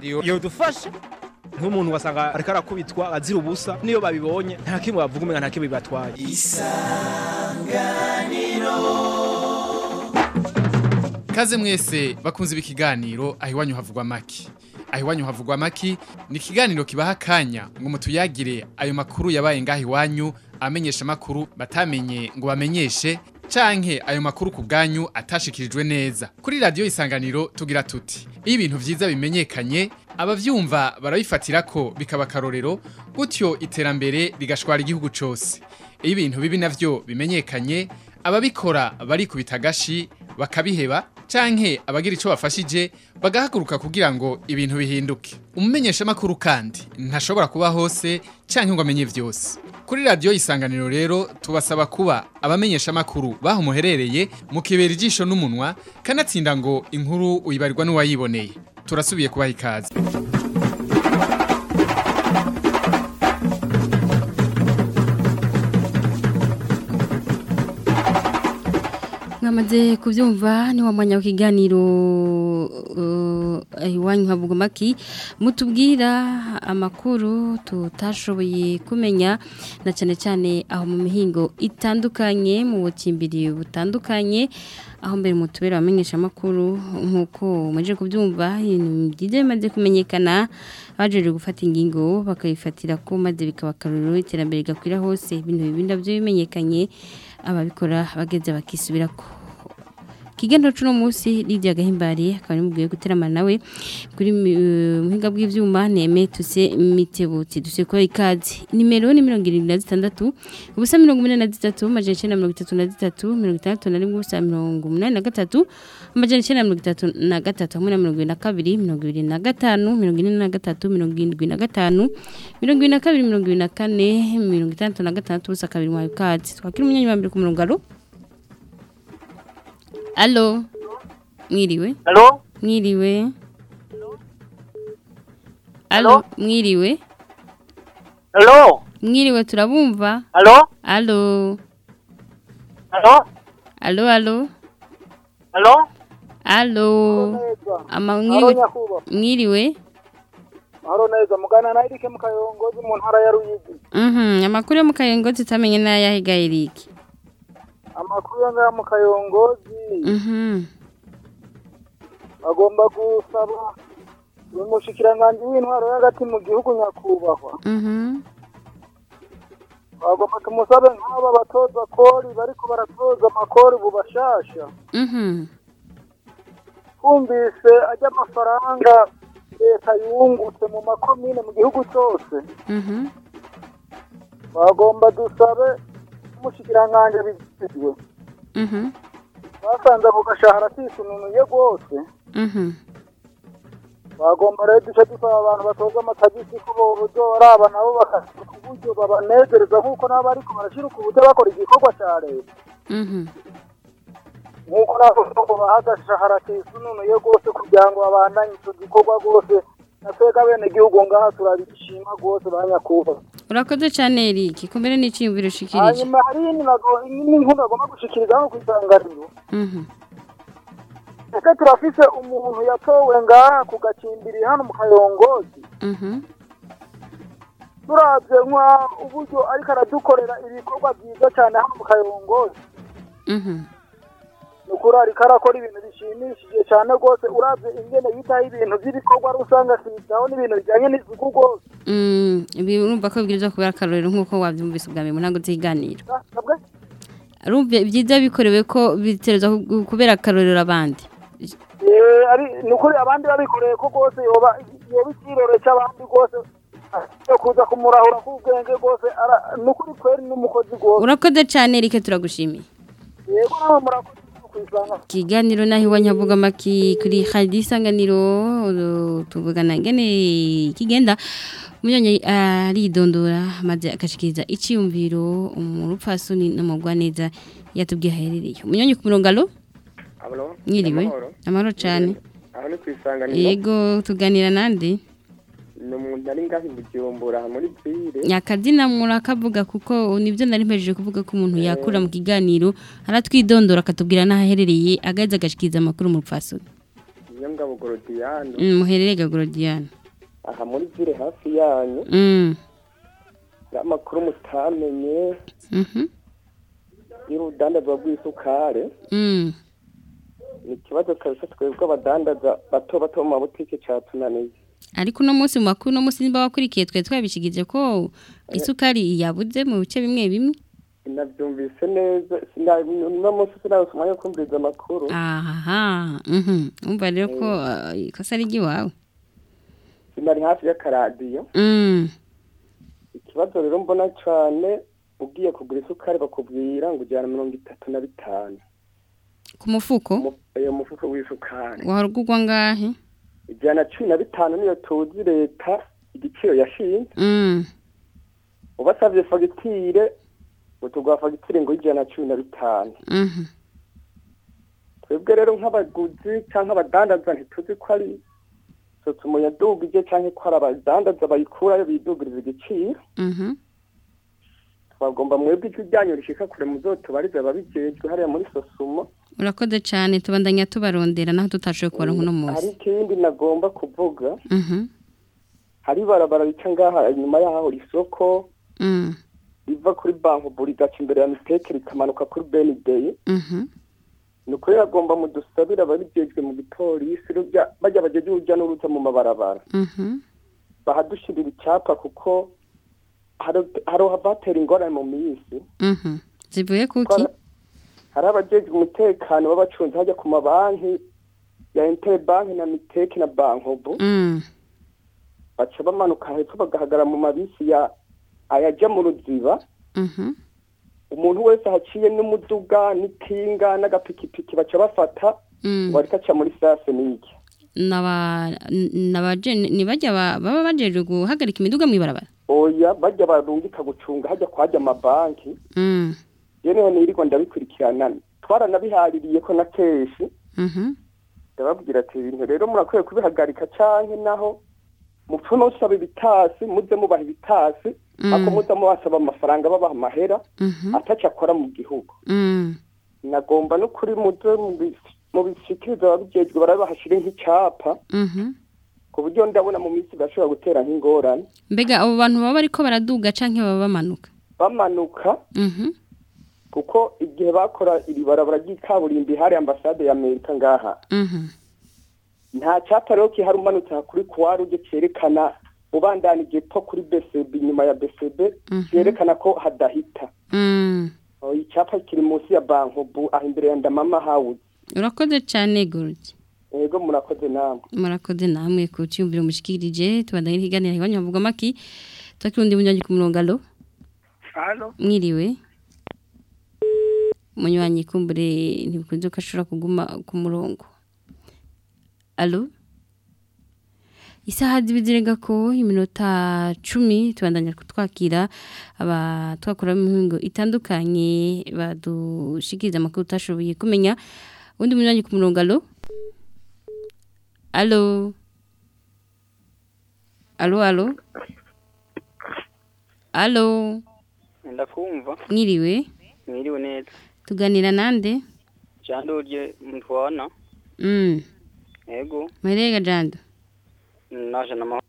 yodufasha nk'umuntu wasanga ariko arakubitwa azira ubusa niyo babibonye nta kimwe bavuga umenga nta kimwe bibatwaye. Kaze mwese bakunze ibi kiganiro aho iwanyu havugwa maki. Aho iwanyu havugwa maki ni ikiganiro kibaha akanya ngo mutuyagire ayo makuru yabaye ngaho iwanyu amenyesha makuru batamenye ngo bamenyeshe. Canke ayo makuru ku bwanyu atashikirijwe neza. Kuri radio isanganiro tugira tuti iyo ibintu vyiza bimenyekanye abavyumva barabifatira ko bikaba karorero gutyo iterambere rigashwara igihugu cose. Iyo ibintu bibi navyo bimenyekanye ababikora barikubita agashi bakabiheba canke abagira ico bafashije bagahaguruka kugira ngo ibintu bihinduke umumenyesha makuru kandi ntashobora kuba hose canke ngo amenye vyose kuri radio isanganiro rero tubasaba kuba abamenyesha makuru baho muherereye mukibera ijisho n'umunwa kanatsinda ngo inkuru uyibarirwa n'uwayiboneye. Turasubiye kubaha ikaze. Mwamaze kubyumva ni wa mwanya w'ikiganiro iwanyu havuga maki mutubwira amakuru tutashoboye kumenya na cyane cyane aho mu mihingo itandukanye mu bukimbiri butandukanye aho mbere mutubera abamenyesha amakuru nk'uko muje kubyumva ibintu byiza bimaze kumenyekana bajeje gufata ingingo bakayifatira ko maze bikaba akaruriro iterambere gakwira hose. Ibintu bibi na byo bimenyekanye ababikora bageze bakisubira ko kigendo cuno munsi Lydia Gahimbari akaba nimubwiye guteramana nawe kuri muhinga bw'ivyuma neme tuse mitebuti duse ko ikazi nimero ni 76 ubusa 43 majana 933 mirongo ubusa 83 amajana 933 hamwe na 22 25 43 75 22 24 ubusa kabiri mu ikazi twakira umunyanyi wa mbere ku murongo alo. Mwiriwe. Alo? Mwiriwe. Alo, mwiriwe. Alo? Mwiriwe turabumva. Alo? Alo. Alo? Alo, alo. Alo? Alo. Ama mwiriwe. Mwiriwe. Mahoro neza mugana na Eric Mukayongozi mu ntara ya Ruyigi. Mhm, amakuru yo mukayongozi tamenye naya higa Eric. Amakuru yo ngaha mu Kayongozi Mhm. agomba gusaba umushikiranganji w'intwaro y'agati mu gihugu nyakubahwa. Mhm. Agomba tumusabe nk'aba batoza kori bariko baratoza amakori bubashasha. Mhm. Kumvise ajya amafaranga leta yungutse mu makomine mu gihugu cyose. Mhm. Bagomba dusabe umushikiranganji bizigwe. Mhm. basanze ako gashahara kisununuye rwose Mhm. bagomba rero duce dusaba abantu batoza amatagisi ko bozoraba nabo bakashyira ku buryo babanezereza nk'uko nabo ariko barashyira ku buryo bakora igikorwa cya leta Mhm. nk'uko nabo ngo baha agashahara kisununuye rwose kugira ngo babandanye icyo gikorwa rwose na twebwe abenegihugu ngaha turabishima rwose ba nyakubahwa Urakoze cyane Eric. Kumbere n'iciyumviro ushikirije. hanyuma hari n'inkuru bagomba gushikiriza hano ku isanganiro Mhm. ese turafise umuntu yatowe ngaha ku gacimbiri hano mu kayongozi Mhm. turabye nka uburyo ariko aradukorera ibikorwa byiza cyane hano mu kayongozi Mhm. Ni ukuri arakora ibintu bishimishije cyane rwose. Urabye ingene yitaho ibintu by'ibikorwa rusange akitaho n'ibintu bijyanye n'isuku rwose. Mm, ibi urumva ko bibwirizwa kubera akarorero nk'uko wabyumvise ubwa mbere mu ntango z'iganiro. Nabwe? Arumva byiza bikorewe ko bitereza ku- kubera akarorero abandi? Eh, ari- ni ukuri abandi babikoreye ko rwose yoba ikirore cy'abandi rwose. Yo kuza kumurahura k'ubwenge rwose ni ukuri kweri n'umukozi rwose. Urakoze cyane Eric turagushimiye. Yego nawe murakoze. Ikiganiro naho iwanyu havuga amaki kuri hadi isanganiro tuvugana ngene kigenda. Munyonyi aridondora maze akashikiriza iciyumviro umurupfasoni n'umugwaneza yatubwiye aherereye. Munyonyi ku murongo alo mwiriwe? Amahoro. cyane yego tuganira nande. Ni umuntu ari ngaho mu Bujumbura muri Bwire. nyakazina murakavuga kuko ni byo nari mpejeje kuvuga ko umuntu yakura mu kiganiro aratwidondora akatubwira n'aho aherereye agaheza agashikiriza amakuru mu rupfasoni. Iyo ngabo Gorodiano. Mm, muherereye Gagorodiana aha muri vile hafi yanyu. Mm. Amakuru mutamenye. Mhm y'urudandazwa rw'isukari mm. Ni ikibazo kabisa twebwe abadandaza bato bato mu mabutike catunaniye ariko uno munsi mu makuru uno munsi nimba wakurikiye twe twabishigije ko isukari yabuze mu bice bimwe bimwe. Sinavyumvise neza uno munsi sinarose umwanya wo kumviriza amakuru. Aha mhm. Umva rero ko uh, ikosa ari iwawe sinari hafi y'akaradiyo. Mm. Ikibazo rero mbona cane ugiye kugura isukari bakubwira ngo ujyana mirongo itatu na bitanu. Ku mufuko? Mu- iyo mufuko w'isukari. Wahorugwa ngahe? Ijana cumi na bitanu niyo tuzi leta igiciro yashinze. Mm. Ubasavye fagitire utuguha fagitire ngo y'ijana cumi na bitanu. Mhm twebwe rero nk'abaguzi canke abadandaza ntituzi ko ari sosoma yadugije canke ko ari abadandaza bayikurayo bidugiriza igiciro. Mhm twagomba mwebwe ijwi ryanyu rishika kure muzotubarize ababijejwe hariya muri sosumo urakoze cyane tubandanya tubarondera naho tutashoboye kubara nk'uno hari munsi. ikindi nagomba kuvuga. Mhm. Hari ibarabara rica ngaha inyuma yaho isoko. Mm. Riva kuri banki buri gaca imbere ya miteke rikamanuka kuri benideyi mhm. Ni ukuri agomba mudusabira ababijejwe mu gipolisi bajya bajeje urujya n'uruza mu mabarabara. Mhm. Bahadushirira icyapa kuko hari- abatera ingorane mu minsi. Mhm. Zivuye kuki hari- abajejwe umutekano b'abacunzi hajya ku mabanki ya interbanki na miteke na bankobu mm. Baca bamanuka hepfo bagahagarara mu mabisi ya ayajya mu ruziba. Mhm. Umuntu wese ahaciye n'umuduga n'ikinga n'agapikipiki baca bafata mm. ngo ariko aca muri sase n'iki? Ni bajya ba- baba bajeje guhagarika imiduga mu ibarabara. Oya bajya barungika gucunga hajya kwajya amabanki. Mm. Yeneho nirirwa ndabikurikirana twaranabihaririye ko na kenshi mhm ndababwira ati ibintu rero murakwiye kubihagarika canke naho? Mupfu nosaba ibitasi muze mubaha ibitasi. Mm. ako muza mubasaba amafaranga babaha amahera mhm ataco akora mu gihugu. Mm. Nagomba no kuri muze mubi- mubishikiriza ababijejwe barabahashire nk'icapa. Mhm ku buryo ndabona mu minsi bashobora gutera nk'ingorane mbega abo bantu baba bariko baraduga canke baba bamanuka? Bamanuka. Mhm. Kuko igihe bakora iri barabara ry'ikaburimbi hari ambasade ya amerika ngaha. Mhm. Nta cyapa rero kihari umanutse kuri kuwaruje cyerekana ubandanije po kuri BCB inyuma ya Mhm. cyerekana ko hadahita. Mm. Icyapa kiri munsi ya bankobu aho imbere ya ndamama house. Urakoze cyane gorge yego murakoze namwe. Murakoze namwe ku cyumviro mushikirije tubandanye n'ikiganiro iwanyu havuga maki. Twakirundi munyanyi ku murongo alo hano mwiriwe. Munywanyi kumbure ntibikunze ko ashobora kuguma ku murongo. Alo isaha zibizirenga ko iminota cumi tubandanya kutwakira aba twakora mu mihingo itandukanye badushikiriza amakuru utashoboye kumenya. Undi munywanyi ku murongo alo alo. Alo alo. Alo. Ndakumva mwiriwe mwiriwe neza. Tuganira nande? Jandurye mutwana mm. Ego. Muherereye jando? Naje na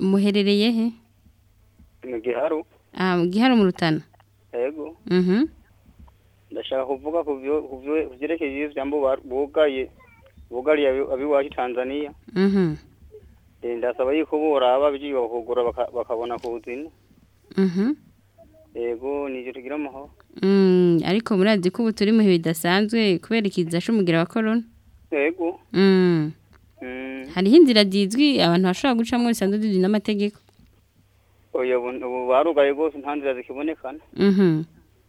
muherereye he mu giharu. Ah mu giharo mu rutana ego. Mhm ndashaka kuvuga ku byo- ku byo- byambo ba- bugaye. Bugariye abi- ab'iwacu tanzania. Mhm. Eh, ndasaba yuko boraba bigiye bakugura baka- bakabona kuzina mhm. Ego nivyo tugira amahoro. Mm, ariko murazi ko ubu turi mu bihe bidasanzwe kubera ikiza c'umugira wa corona. Ego mm. Mm, hariho inzira zizwi abantu bashobora gucamo bisanzwe zizwi n'amategeko. Ubu barugaye rwose nta nzira zikibonekana. Mhm.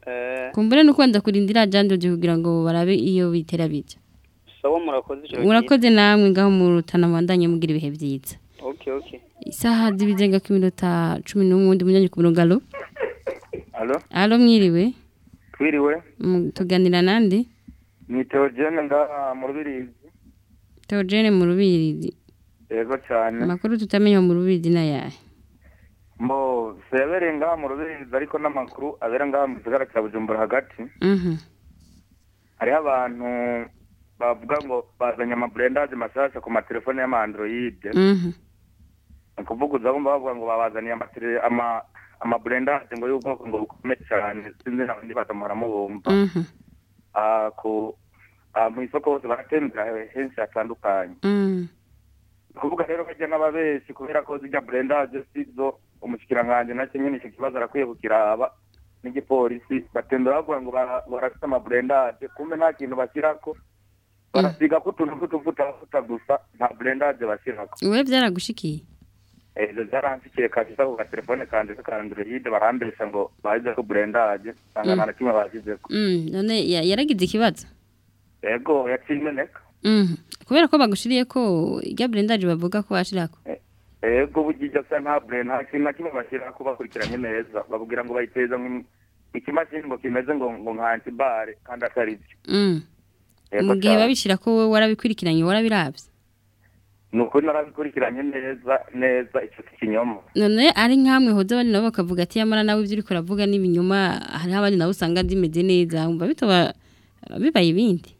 Eh, kumbure nuko wenda kurindira jando kugira ngo barabe iyo bitera bijya sawa murakoze ryiza. murakoze namwe ngaho mu rutana mubandanye mugira ibihe byiza. Okay okay. Isaha zibizenga ku minota cumi n'umwe undi munyanyi ku murongo alo Alo, alo mwiriwe. Twiriwe, tuganira nande ni Theogene ngaha mu Rubirizi. Theogene mu rubirizi. Yego cyane. amakuru tutamenya mu rubirizi n'ayahe Mbo, sebereye ngaha mu Rubirizi ariko n'amakuru abera ngaha mu gisagara cya Bujumbura hagati. mhm. Hariho abantu bavuga ngo bazanye amaburendaje mashasha ku matelefone y'amaandroid Mhm. ni ukuvuga uza bumva bavuga ngo babazaniye amatele- ama amaburendaje ngo y'ubwoko ngo bukomeye cyane sinzi n'abandi batamara mubumva Mhm. Ah, ah, mu isoko hose baratembera henshi hatandukanye. Kuvuga ni ukuvuga rero bajya n'ababeshi kubera ko zijya burendaje sizo umushikiranganji na kimwe n'icyo kibazo arakwiye kukiraba n'igipolisi. Batembera bavuga ngo bara- barafite amaburendaje kumbe nta kintu bashyirako barasiga ko utuntu tw'utuvuta gusa nta burendaje bashyirako Wewe byaragushikiye? Ibyo byaransikiye kabisa ku gatelefone kanje ka android barambesha ngo bahize ko burendaje usanga nta na kimwe bashyizeko Mm, none ya- yaragize ikibazo? Yego yaciye imeneka kubera ko bagushiriye ko irya blendaje bavuga ko washirako ego burya se nta bure nta kintu na kimwe bashyirako bakurikiranye neza. Babwira ngo bayiteza ikimashini ngo kimeze ngo ngo nka antibare kandi atari byo. Mm. Yego mu gihe cyane. babishira ko wowe warabikurikiranye warabiravye ni ukuri narabikurikiranye neza neza icyo si ikinyoma none ari nkamwe hoza abandi nabo bakavuga ati yamara nawe ibyo uriko uravuga n'ibinyuma hariho abandi nabo usanga zimeze neza. Umva bitoba bibaye ibindi.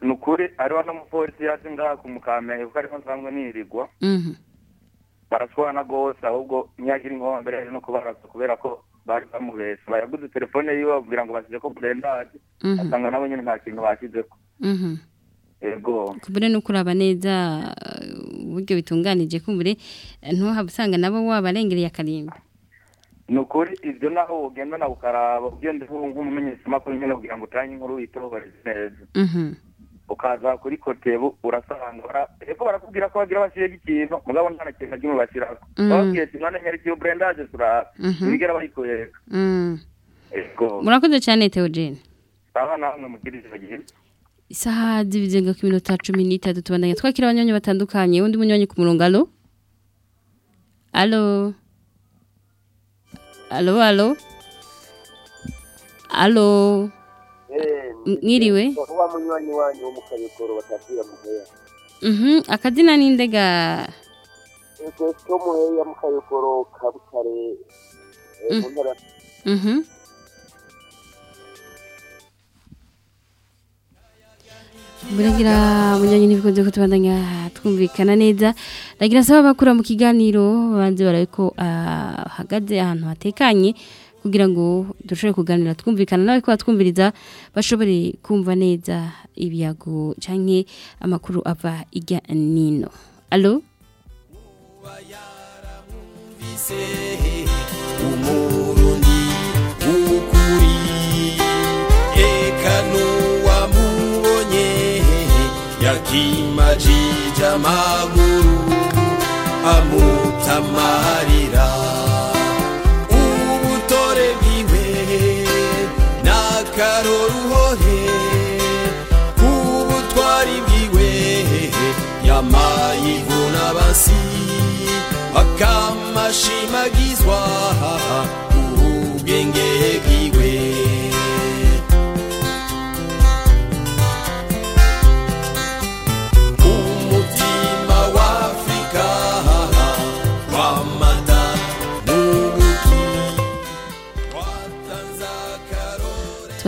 Ni ukuri hariho n'umupolisi yaje ngaha ku mukamenge kuko ariho nsanzwe nirirwa. Mhm. barashwana rwose ahubwo ntiyagira inkombe rero no kubarasa kubera ko bari bamubesha bayaguze telefone yiwe babwira ngo bashyize ko burendaje Mhm. asanga nabo nyine nta kintu bashyizeko Mhm. ego kubure no kuraba neza uh, uburyo bitunganije kumbure ntuhaba usanga nabo wabarengereye akarimbi ni ukuri ibyo naho ugenda nawe ukaraba ugenda nk'umumenyeshamakuru nyine kugira ngo utange inkuru witohoreze neza Mhm. Ukaza kuri kotebu urasanga bara- hepfo barakubwira ko bagira bashyiraho ikintu mugabo nta kintu na kimwe bashyiraho. Mm. bababwiye ati none nyerekeye uburendaje turaba. Mhm. ntibigera bayikwereka Mm. murakoze cyane Theogene aba namwe mugira ijoro ryiza isaha zibizenga ku minota cumi n'itatu tubandanya twakira abanyonyi batandukanye. Undi munyonyi ku murongo alo alo alo alo alo mwiriwe wa munywanyi wanyu wo mu kayogoro batabwira muheya Mhm, akazina n'indega ego ko muheya mu kayogoro ka butare eh, mu ntara. Mhm. Buragira munyonyi n'ibikunze ko tubandanya twumvikana neza. Ndagira saba bakura mu kiganiro banze barabe ko ahagaze ahantu hatekanye. Kugira ngo dushobore kuganira twumvikana nawe ko batwumviriza bashobore kumva neza ibiyago canke amakuru ava ijya nino. Alo umurundi w'ukuri. Eka n'uwamubonye yakimajije amaguru amutamarira n'akaroruhore k'ubutwari bwiwe yamayivuna basi akamashimagizwa ubwenge bwiwe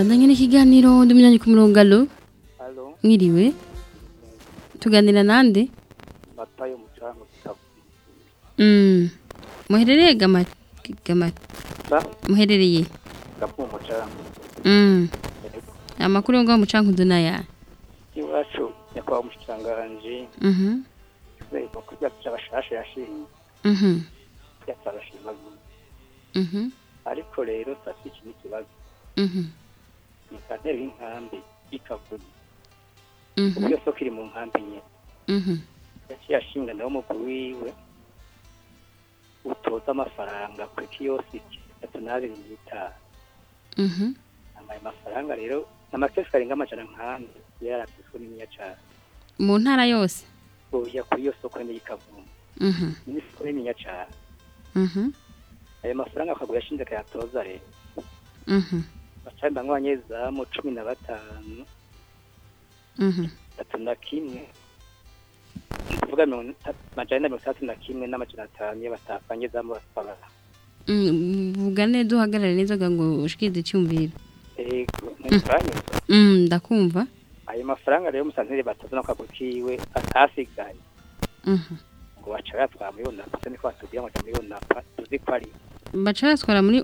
tubandanye n'ikiganiro undi munyonyi ku murongo alo mwiriwe tuganira nande matayo mucango. Mm. muherereye gama gama muherereye gapu mucango. Mm. amakuru yo ngaho mucankuzo naya Iwacu nyakwa umushikanganje, Mhm. zeko kujya cyabashasha yashimye, Mhm. yatabashima. Mhm. Ariko rero sasi iki n'ikibazo. Mhm. Ikantera inkambi ikavuga. Mhm. Ubwo soko iri mu nkambi nye. Mhm. Yaciye ashinga nawo mukuru wiwe. Utoza amafaranga kuri kiyosiki atatu n'abiri n'itanu. Amaye mafaranga rero amakesi arenga amajana nk'ane yarafise n'inya cyane. mu ntara yose Oya kuri iyo soko nyine y'ikavumu. Mhm. Ni soko nininya cyane. Ayo mafaranga akagura yashinze akayatoza rero. Mhm. Bacamba nk'abanyezamu cumi na batanu, Mhm. tatu na kimwe. Kuvuga mirongo amajana itandatu na kimwe n'amajana atanu iyo batabanyezamu basaba. Mm, vuga neza uhagarare neza kugira ngo ushikirize icyumviro ntibirangiza. Mm, ndakumva ayo mafaranga rero musanteri batazi no atasigaye Mhm. ngo baca bayatwara muri onapa se niko batubwira ngo muri onapa tuzi ko ari baca batwara muri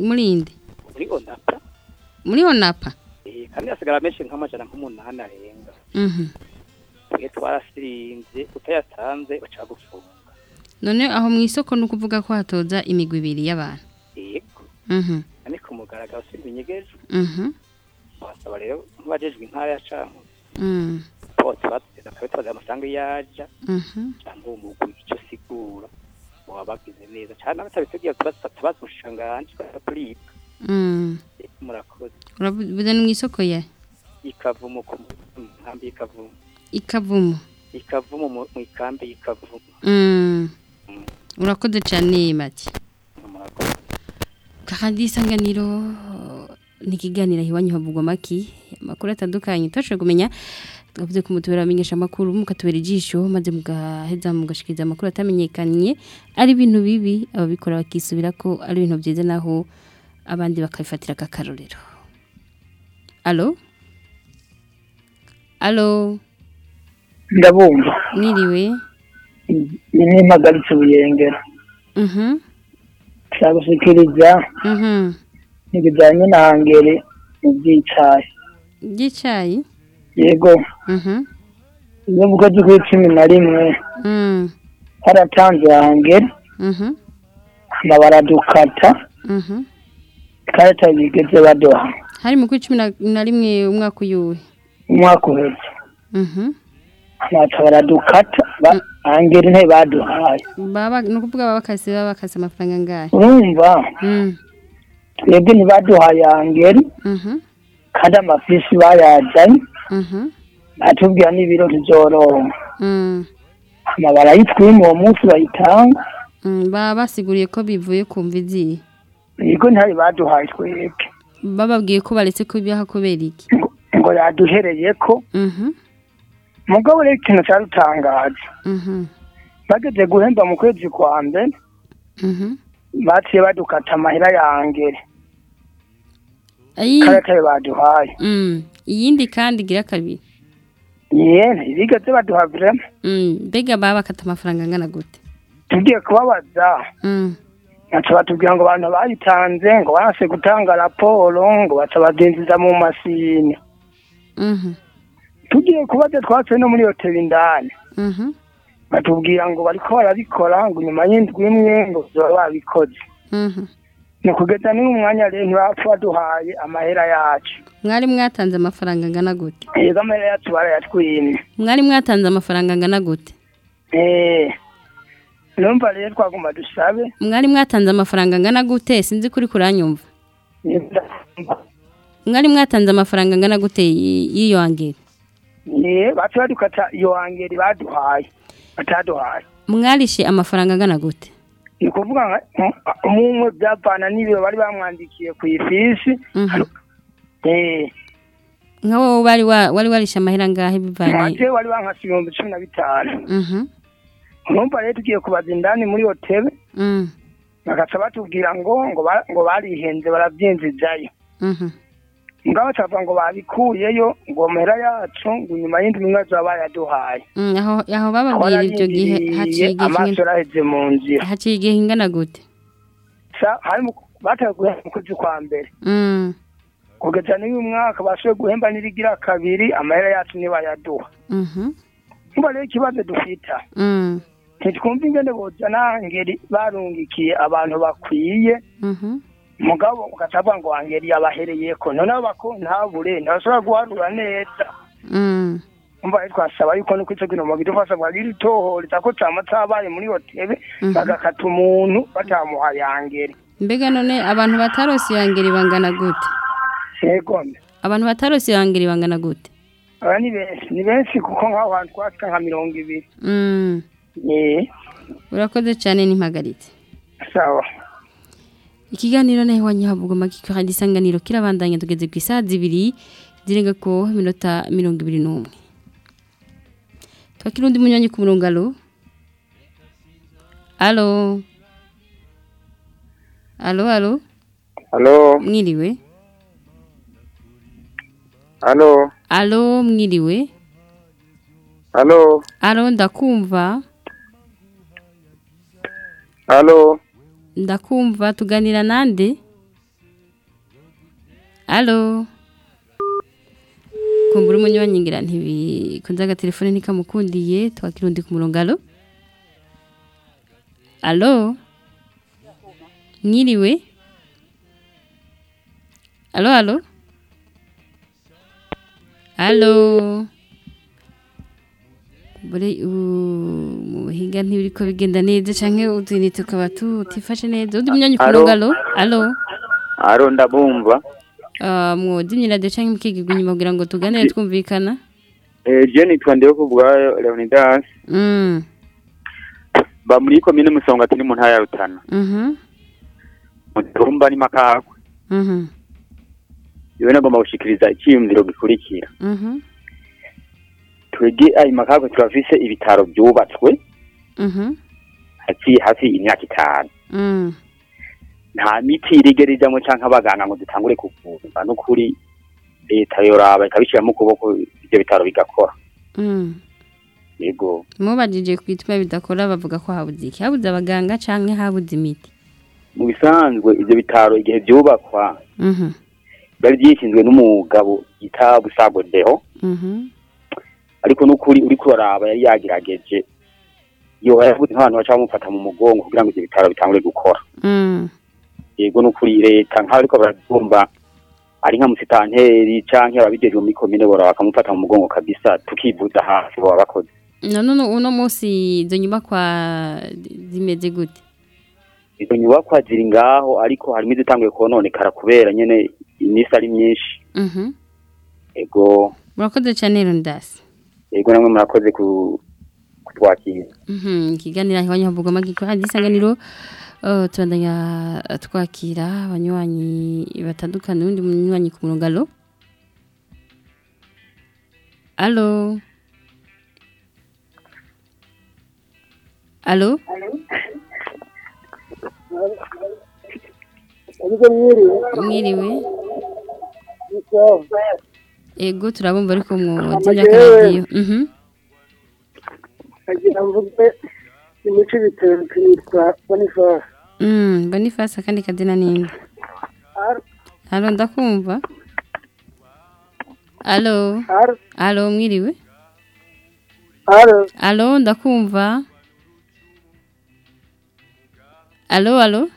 muri indi muri onapa muri onapa eh, kandi hasigara menshi nk'amajana nk'umunani arenga Mhm. twe twarasirinze utayatanze baca bagufunga none aho mu isoko ni ukuvuga ko hatoza imigwi ibiri y'abantu yego Mhm. kandi ku mugaragaro simbinyegeje Mhm. basaba rero nk'abajejwe intara ya cankuzo Mm. bose batuteza akabe tubaza amafaranga iyo Mhm. cyangwa umugwi icyo sigura baba bagize neza cyane abatabitegiye tubaza umushikiranganji turibwa Mm. Murakoze. Uravuze ni mu isoko ya ikavumu ku nkambi y'ikavumu. Ikavumu. Ikavumu mu ikambi y'ikavumu. Mm. urakoze cyane make murakoze. Kandi isanganiro ni ikiganiro iwanyu havugwa maki amakuru atandukanye. Twashoboye kumenya twavuze ko mutubera bamenyesha amakuru mukatubera ijisho maze mugaheza mugashikiriza amakuru atamenyekanye. Ari ibintu bibi ababikora bakisubira ko ari ibintu byiza naho abandi bakabifatira akakarorero alo alo ndabumva. Mwiriwe? Iyi ni impagaritse ubuyengero mhm. Turagushikiriza mhm. Ntibijyanye na hangere mu by'icayi gicayi yego. Mhm. Iyo mu kwezi kw'icumi na rimwe. Mm. Haratanze hangere mhm. Baradukata mhm kandi bigeze baduha. Hari mu kwi cumi na- rimwe umwaka uyuwe umwaka uhetse mhm. Baca baradukata ba- hangere ntibaduhaye baba ni ukuvuga baba bakase baba bakase amafaranga angahe? Urumva? Mm. Twebwe ntibaduhaye hangere mhm. Kandi amafisi bayazanye. Mhm. Atubwira n'ibiro tuzoronka mm. Barayitwima uwo munsi bayitanga. Mm, baba basiguriye ko bivuye ku mva iziye niko ntari baduhaye twebwe. Bababwiye ko baretse kubiha kubera iki? Ngo yaduhereye ko. Mhm. Mugabo rero ikintu cyarutangaje mhm. Bageze guhemba mu kwezi kwa mbere. Mhm. Baciye badukata amahera ya ngere ayi. Kandi atari baduhaye. Mm. Iyindi kandi gira kabiri. Yene bigeze baduha vrema mm. Mbega baba bakata amafaranga angana gute? Tugiye kubabaza. Mm. Baca batubwira ngo abantu bayitanze ngo banse gutanga raporo ngo baca mu masine. Mhm. Tugiye kubaza twatse no muri hoteli indani. Mhm. Batubwira ngo bariko barabikora ngo nyuma y'indwi imwe ngo zoba babikoze. Mhm. Ni kugeza n'uyu mwanya rero ntibapfa baduhaye amahera yacu. Mwari mwatanze amafaranga angana gute? Yego amahera yacu barayatwimye. Mwari mwatanze amafaranga angana gute? Eh, numva rero twagomba dusabe. Mwari mwatanze amafaranga angana gute? Sinzi kuri kuranyumva mwari mwatanze amafaranga angana gute y'iyo angeri? Ye baca badukata iyo hangeri baduhaye. Bataduhaye. Mwarishe amafaranga angana gute? Ni ukuvuga nka umwe byavana n'ibiro bari bamwandikiye ku ifisi. Mhm. eh nka wowe wari warishe amahera angahe bivanye? Wari bankase ibihumbi cumi na bitanu. Numva rero tugiye kubaza indani muri hoteli mm. bagaca batubwira ngo ngo ba- ngo barihenze barabyinjizayo. Mhm ngabo cavuga ngo babikuyeyo ngo amahera yacu ngo nyuma y'indwi imwe bazoba bayaduhaye Mm, aho bababwira ibyo gihe haciye igihe kingana gute? Bataye guhemba mu kwezi kwa mbere. Mm. Kugeza n'uyu mwaka bashoboye guhemba n'irigira kabiri amahera yacu ntibayaduha mhm umva rero ikibazo dufita ntitwumva ingene bozana ngeri barungikiye abantu bakwiye. Mhm. Mugabo ugacavuga ngo angeri yabahereyeko. Noneho bako ntabure ntibashobora guharura neza. Mm. Umva twasaba yuko nuko ico kintu bidufasha bwagira itohoreza ko cama cabaye muri hoteli Mhm. bagakata umuntu batamuhaye angeri mbega none abantu batarose iyo angeri bangana gute? Yego. Abantu batarose iyo angeri bangana gute? Aba ni benshi ni benshi kuko nk'aho hantu twashika nka mirongo ibiri. Mm. Urakoze cyane n'impagaritse sawa. Ikiganiro nawe wanyahabwa makiko kandi isanganiro kirabandanya tugeze ku isaha zibiri zirenga ko minota mirongo ibiri n'umwe. Twakira undi munywanyi ku murongo alo alo alo alo Halo, mwiriwe? Allo. alo mwiriwe? Allo. alo ndakumva halo. ndakumva tuganira nande? Alo. Kumbura umunywanyi ngira ntibikunze agatelefone ntikamukundiye twakira undi ku murongo alo? Alo? Mwiriwe? Alo alo? Alo. Buri mu buhinga ntibiriko bigenda neza canke utundi tukaba tutifashe neza undi munywanyi ku Alo? allo alo alo ndabumva. Ah, mwodimye de canke mukigirwa inyuma kugira ngo tuganire twumvikana Eh, je nitwa Ndeho kubwayo Leonidas. mm Ba muri komine Musonga turi mu ntara ya Rutana. mhm Mu tumba ni makakwe. mhm Yewe nagomba gushikiriza icyiyumviro gikurikira. mhm Twege ayi makakwe turafise ibitaro byubatswe. Mhm hafi imyaka itanu. mm. Nta miti irigera canke abaganga ngo dutangure kuvura n'ukuri leta yoraba ikabishiramo ukuboko ivyo bitaro bigakora. mm. Yego. mubajije kwituma bidakora bavuga ko habuze iki? Habuze abaganga canke habuze imiti? Mu bisanzwe ivyo bitaro igihe byubakwa mhm byari byishinzwe n'umugabo yita Busago Deho. mhm ariko n'ukuri uri kuraraba yari yagerageje. Yoba yavuze nk'abantu baca bamufata mu mugongo kugira ngo ibyo bitaro bitangure gukora. Mm. Yego n'ukuri leta nk'aho ariko barabyumva ari nka musitanteri canke ababijejwe muri komine bora bakamufata mu mugongo kabisa tukivuza hafi baba bakoze. None uno- munsi izo nyubakwa zimeze gute? Izo nyubakwa ziri ngaho ariko harimo izitanguye kononekara kubera nyene iminsi ari myinshi. Mhm. Ego murakoze cyane Rondas ego namwe murakoze ku kutwakira Mhm, ikiganiro aho nyavuga magikora gisanganiro. Uh, tubandanya uh, twakira abanywanyi batandukanye undi munywanyi ku murongo alo alo alo mwiriwe. Ego turabumva ariko mwozimya akaradiyo agira mvuge imico ibitero nitwa bonifasi Mm, Boniface akandi kazina ninde? Alo ndakumva? Alo. Alo mwiriwe? Alo. Alo ndakumva? Alo alo?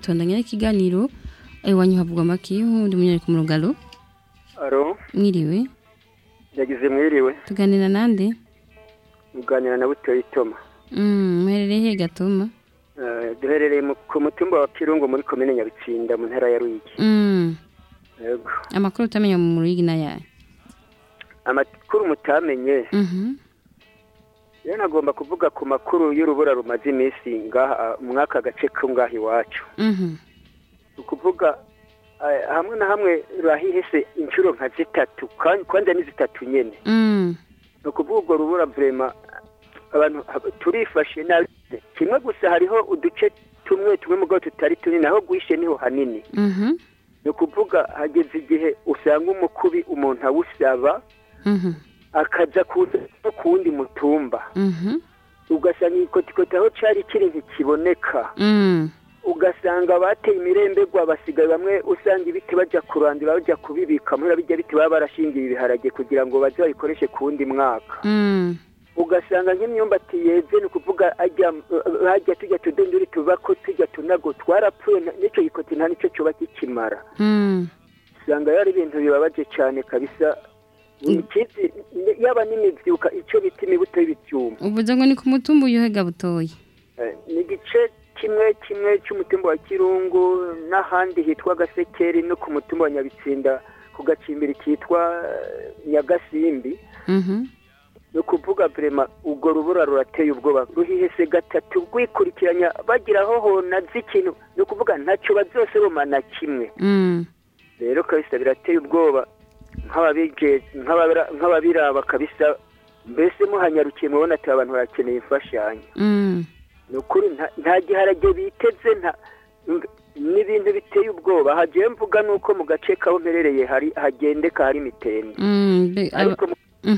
Tubandanya n'ikiganiro iwanyu havugwa amaki undi munyari ku murongo alo? Aro mwiriwe. Yagize mwiriwe. Tuganira nande muganira na butoyi toma. Mm muherereye he gatuma Eh, duherereye ku mutumba wa kirungu muri komine nyabitsinda mu ntara ya ruyigi. Mm. Amakuru utamenya mu ruyigi nayaye amakuru mutamenye. Mhm. Rero nagomba kuvuga ku makuru y'urubura rumaze iminsi ngaha mu mwaka gace ko ngaha iwacu. Mhm. Ni ukuvuga eh, hamwe na hamwe rurahihese inshuro nka zitatu kandi ni zitatu nyene. Mm. ni ukuvuga urwo rubura vrema abantu turifashe nabi. Kimwe gusa hariho uduce tumwe tumwe mugabo tutari tunini aho gwishe ni ho hanini. Mhm. ni ukuvuga hageze igihe usanga umukubi umuntu awusaba Kuza no ku wundi mutumba Mhm. ugasanga igikotikoti aho cari kiri ntikiboneka Mm. ugasanga bateye imirembegwa basigaye bamwe usanga ibiti bajya kurandura bajya kubibika muri bijya biti baba barashingiye ibiharage kugira ngo baze babikoreshe ku wundi mwaka Mm. ugasanga nk'imyumbati yeze ni ukuvuga ajya hajya tujya tudenduri tuva ko tujya tunago twarapfuye n'icyo gikoti nta ni cyo cuba kikimara Mm. usanga yari ibintu bibabaje cyane kabisa yaba n'imibyuka icyo bita imibuto y'ibibyuma uvuze ngo ni ku mutumba uyuhega butoyi. Eh, ni igice kimwe kimwe cy'umutumba wa kirungu n'ahandi hitwa gasekeri no ku mutumba wa nyabitsinda ku gacimbiri kitwa eh, nyagasimbi. Mhm. ni ukuvuga vrema urwo rubura rurateye ubwoba. Ruhihese gatatu rwikurikiranya bagira aho honaze ikintu ni ukuvuga ntacyo bazoseboma na kimwe. Mm. rero kabisa birateye ubwoba. Nk'ababira- nk'ababiraba kabisa mbese muhanyarukiye mubona ati abantu barakeneye imfashanyo Mm. ni ukuri nta- giharage biteze nta ng- n'ibintu biteye ubwoba hagiye mvuga nuko mu gace kaho mperereye hagendeka hari imitende Mm.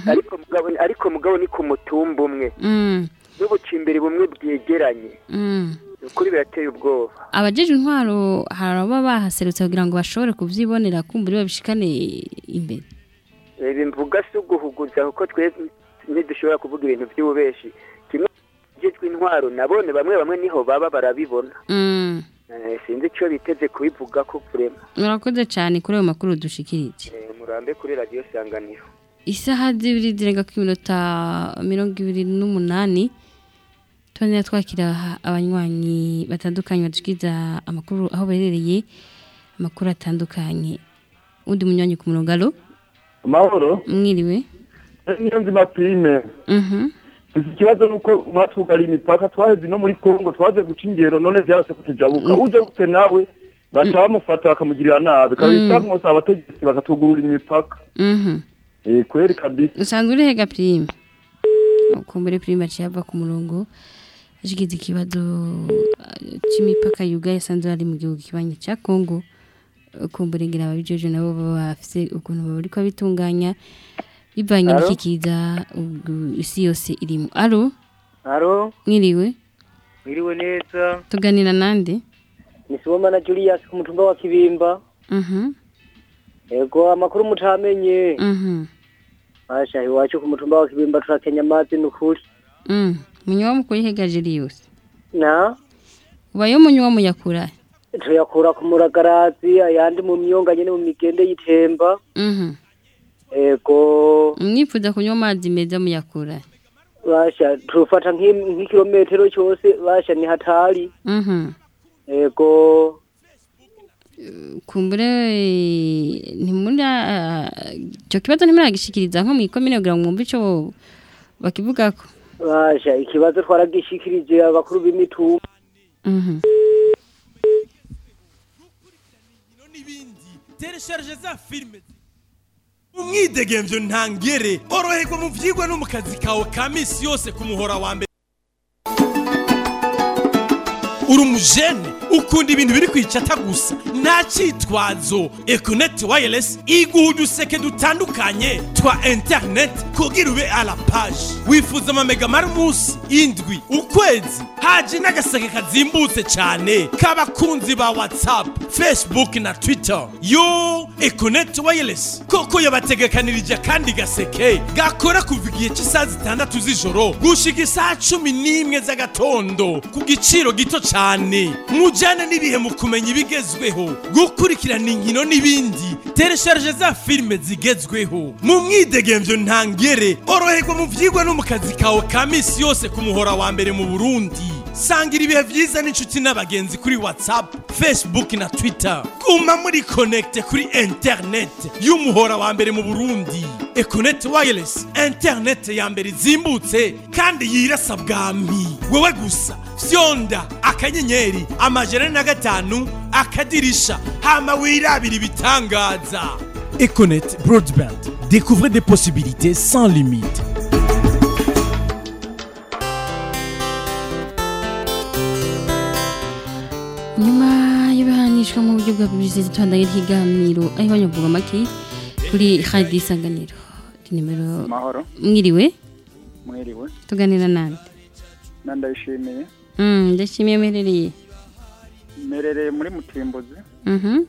Ariko mugabo ariko mugabo ni ku mutumba umwe Mm. N'ubucimbiri bumwe bwegeranye. Mm. ukuri birateye ubwoba. Abajeje intwaro hari ababa bahaserutse kugira ngo bashobore kuvyibonera kumbura babishikane imbere. Ibi mvuga si uguhuguza kuko twe ntidushobora kuvuga ibintu by'ububeshi. Kimwe gitwa intwaro nabone bamwe bamwe ni ho baba barabibona. Mm. Eh, sinzi icyo biteze kubivuga ko kurema. Murakoze cyane kuri ayo makuru dushikirije. Eh, murambe kuri radiyo sanganiro isaha zibiri zirenga ku minota mirongo ibiri n'umunani. Tubonera twakira abanywanyi batandukanye badushikiriza amakuru aho baherereye amakuru atandukanye. Undi munywanyi ku murongo alo amahoro mwiriwe. Niyo nzima prime Mhm. ikibazo ni uko mwatwugariye imipaka twaheze no muri kongo twaje guca ingero none vyarose kutujabuka. Uje gute nawe baca bamufata bakamugirira nabi. Kabisa Mm. mwose abategetsi bakatugurura imipaka. Mhm. Eh, kweri kabisa. Usanzwe uri hega prime ukumbure prime aciye ava ku murongo. Ashikiza ikibazo chimi c'imipaka yugaye asanzwe ari mu gihugu kibanye ca Kongo kumburengera ababijeje nabo bafise ukuntu bariko bitunganya bivanye n'ikikiza isi yose irimo alo? Aro, mwiriwe mwiriwe neza. tuganira nande Ni Sibomana Julius ku mutumba wa Kibimba. mhm. Ego amakuru mutamenye. mhm. Asha hiwacho ku mutumba wa Kibimba turakenya amazi nukuri. mm munywa mu kuri hega Julius? Na? Ubayo munywa muyakura tuyakura ku muragarazi ayandi mu myonga nyene mu migende yitemba. mhm. Ego. Mwifuza kunywa amazi meza muyakura basha tufata nk'i- nk'ikilometero cyose basha ni hatari. mhm. Ego. Kumbure ntimura icyo kibazo ntimuragishikiriza nko mu ikomine kugira ngo mwumve icyo bakivugako. Basha ikibazo twaragishikirije abakuru b'imitumba. Mhm. teresharije za filime umwidegemvyo ntangere oroherwa mu vyigwa no mu kazi kawe ka misi yose ku muhora wa mbere uri umujene ukunda ibintu biri kwicata gusa. Nta cyitwazo. Ekoneti wayiresi iguha uduseke dutandukanye twa interineti kugira ube ala paji wifuza amamega munsi? Indwi ukwezi haje n'agaseke kazimbutse cyane k'abakunzi ba watsapu fesibuke na twita yo ekoneti wayiresi koko yabategekanirije akandi gaseke gakora kuva igihe cy'isaha zitandatu z'ijoro gushika isaha cumi n'imwe z'agatondo ku giciro gito cyane. Mujyane n'ibihe mu kumenya ibigezweho. Gukurikirana inkino n'ibindi. Teresharije za filime zigezweho. Mu mwidegemvyo ntangere. Oroherwa mu vyigwa no mu kazi kawe ka misi yose ku muhora wa mbere mu burundi. Sangira ibihe byiza n'inshuti n'abagenzi kuri whatsapp facebook na twitter. Guma muri connect kuri internet y'umuhora wa mbere mu burundi. Econet wireless internet ya mbere izimbutse kandi yirasa bwami. Wowe gusa fyonda akanyenyeri amajana na gatanu akadirisha hama wirabira ibitangaza. Econet broadband découvrez des possibilités sans limite. Y'ibihanishwa mu buryo bwa publicité twandanye ikiganiro aho banyavuga make kuri radio isanganiro. Nimero mwiriwe? Mwiriwe. Tuganira nande nandayishimiye mm ndashimiye merereye merereye muri mutimbuzi. Mhm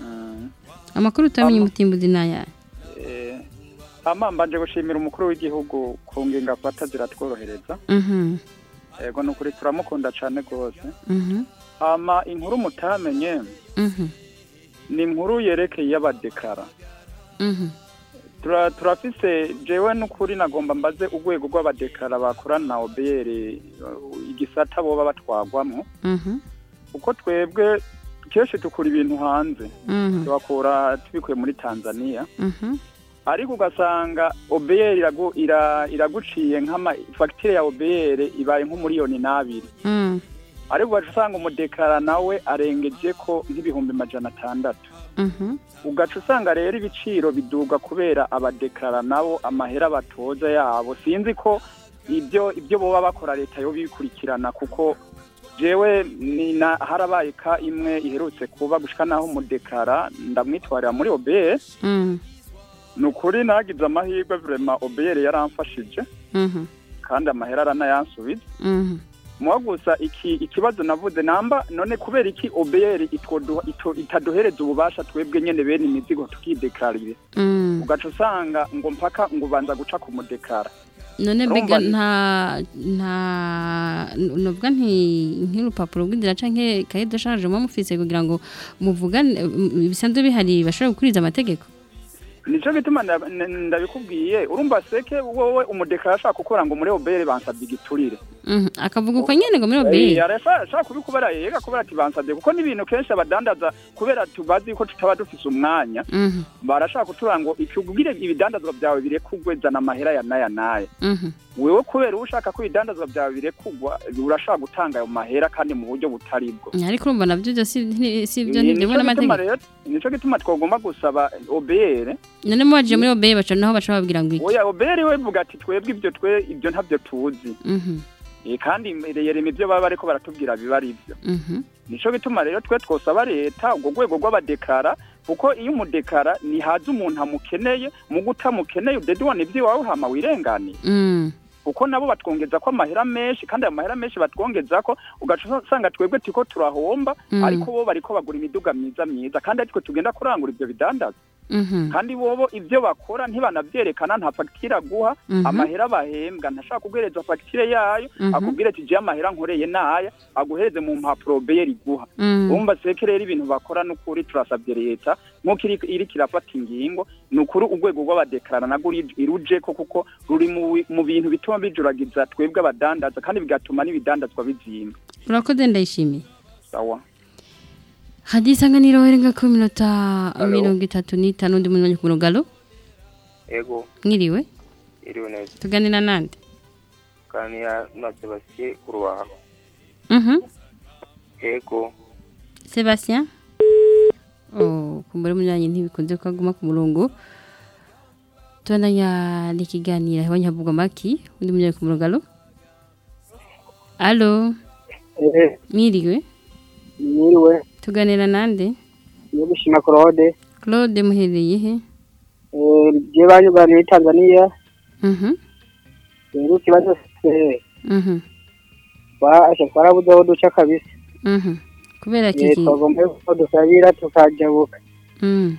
Mm. amakuru utamenye umutimbuzi naya Eh, hama mbanje gushimira umukuru w'igihugu ku ngingo afata ziratworohereza. Yego ni ukuri turamukunda cyane rwose. Mhm hama inkuru mutamenye mhm. ni inkuru yerekeye iy'abadekara mhm. Tura- turafise jewe n'ukuri nagomba mbaze urwego rw'abadekara bakorana na obr igisata boba batwagwamo mhm. Kuko twebwe kenshi dukura ibintu hanze. Mhm. tubakura tubikuye muri tanzania. Mhm. Ariko ugasanga ira, iraguciye nk'ama fagitire ya obr ibaye nk'umuriyoni n'abiri. Mhm. Ariko ugaca usanga umudekara nawe arengeje ko nk'ibihumbi majana atandatu. Mhm. Ugaca usanga rero ibiciro biduga kubera abadekara nabo amahera batoza yabo. Sinzi ko ibyo ibyo boba bakora leta yo bikurikirana kuko jewe ni na harabaye ka imwe iherutse kuba gushika naho umudekara ndamwitwarira muri OBS mhm ni ukuri nagize amahirwe vrema OBR yaramfashije. Mhm. Kandi amahera aranayansubiza mhm muwa gusa iki ikibazo navuze namba none kubera iki OBR itaduhereza ububasha twebwe nyene bene imizigo tukidekarire mhm ugaca usanga ngo mpaka ngo ubanza guca ku mudekara none mbega nta nta nti nk'urupapuro rw'inzira canke kaye de charge muba mufise kugira ngo muvugane mm, ibisanzwe bihari bashobora gukuriza amategeko? Nico gituma ndabikubwiye. Urumva seke wowe umudekara ashaka gukora ngo muri obere bansabye igiturire akavuga uko nyene ngo muri Eh, arafa- ashaka kubikubera yega kubera ati bansabye kuko n'ibintu kenshi abadandaza kubera tubazi ko tutaba dufise umwanya Mhm, barashaka kutura ngo ikugire ibidandazwa byawe birekugwe zana amahera ya naya naya mhm, wewe kubera uba ushaka ko ibidandazwa byawe birekugwa urashaka gutanga ayo mahera kandi mu buryo butari bwo. Ariko urumva navyo byo si nti- si byo Ni- ntibyo nico gituma twagomba gusaba obere none mubajije muri obeye baca naho baca bababwira ngo iki? Oya obere we vuga ati twebwe ibyo twe ibyo ntabyo tuzi. Eh, kandi yerema ibyo baba bariko baratubwira biba ari byo mhm, nico bituma rero twe twosaba leta ubwo rwego rw'abadekara kuko iyo umudekara nihaza umuntu amukeneye mu gutamukeneye udediwana iby'iwawe hama wirenganiye mm, kuko nabo batwongeza ko amahera menshi kandi ayo mahera menshi batwongeza ko ugaca usanga twebwe turiko turahomba Mm. ariko bo bariko bagura imiduga myiza myiza kandi aritwe tugenda kurangura ibyo bidandaza. Kandi bobo ibyo bakora ntibanavyerekana nta fagitire aguha Mhm. amahera bahembwa ntashaka kuguhereza fagitire yayo Mhm. akubwire ati jewe amahera nkoreye naya aguhereze mu mpapuro beyeri iguha Mm. urumva seke rero ibintu bakora n'ukuri turasabye leta nk'uko iri iriko irafata ingingo ni ukuri urwego rw'abadekarana nagwo iri- irujeko kuko ruri mu bintu bituma bijuragiza twebwe abadandaza kandi bigatuma n'ibidandazwa bizimba urakoze ndayishimiye sawa hadi isanganiro herenga ku minota mirongo itatu n'itanu undi muntu ku rugalo ego. Mwiriwe iriwe neza tuganira nande kanira na sebastien ku rubaho mhm. Ego. Sebastien oh kumbura munyanyi ntibikunze ko aguma ku murongo tubandanya n'ikiganiro aho nyavuga maki undi ku murongo alo? Mwiriwe Mwiriwe, tuganira nande niyo gushima Claude. Claude muhereye he Eh, je banyuganiye mu Tanzania. mhm Rero kibazo se mhm Ba ashe kwara budo duca kabisa. mhm kubera Eh, kiki twagomba ko dusabira tukajabuka. mhm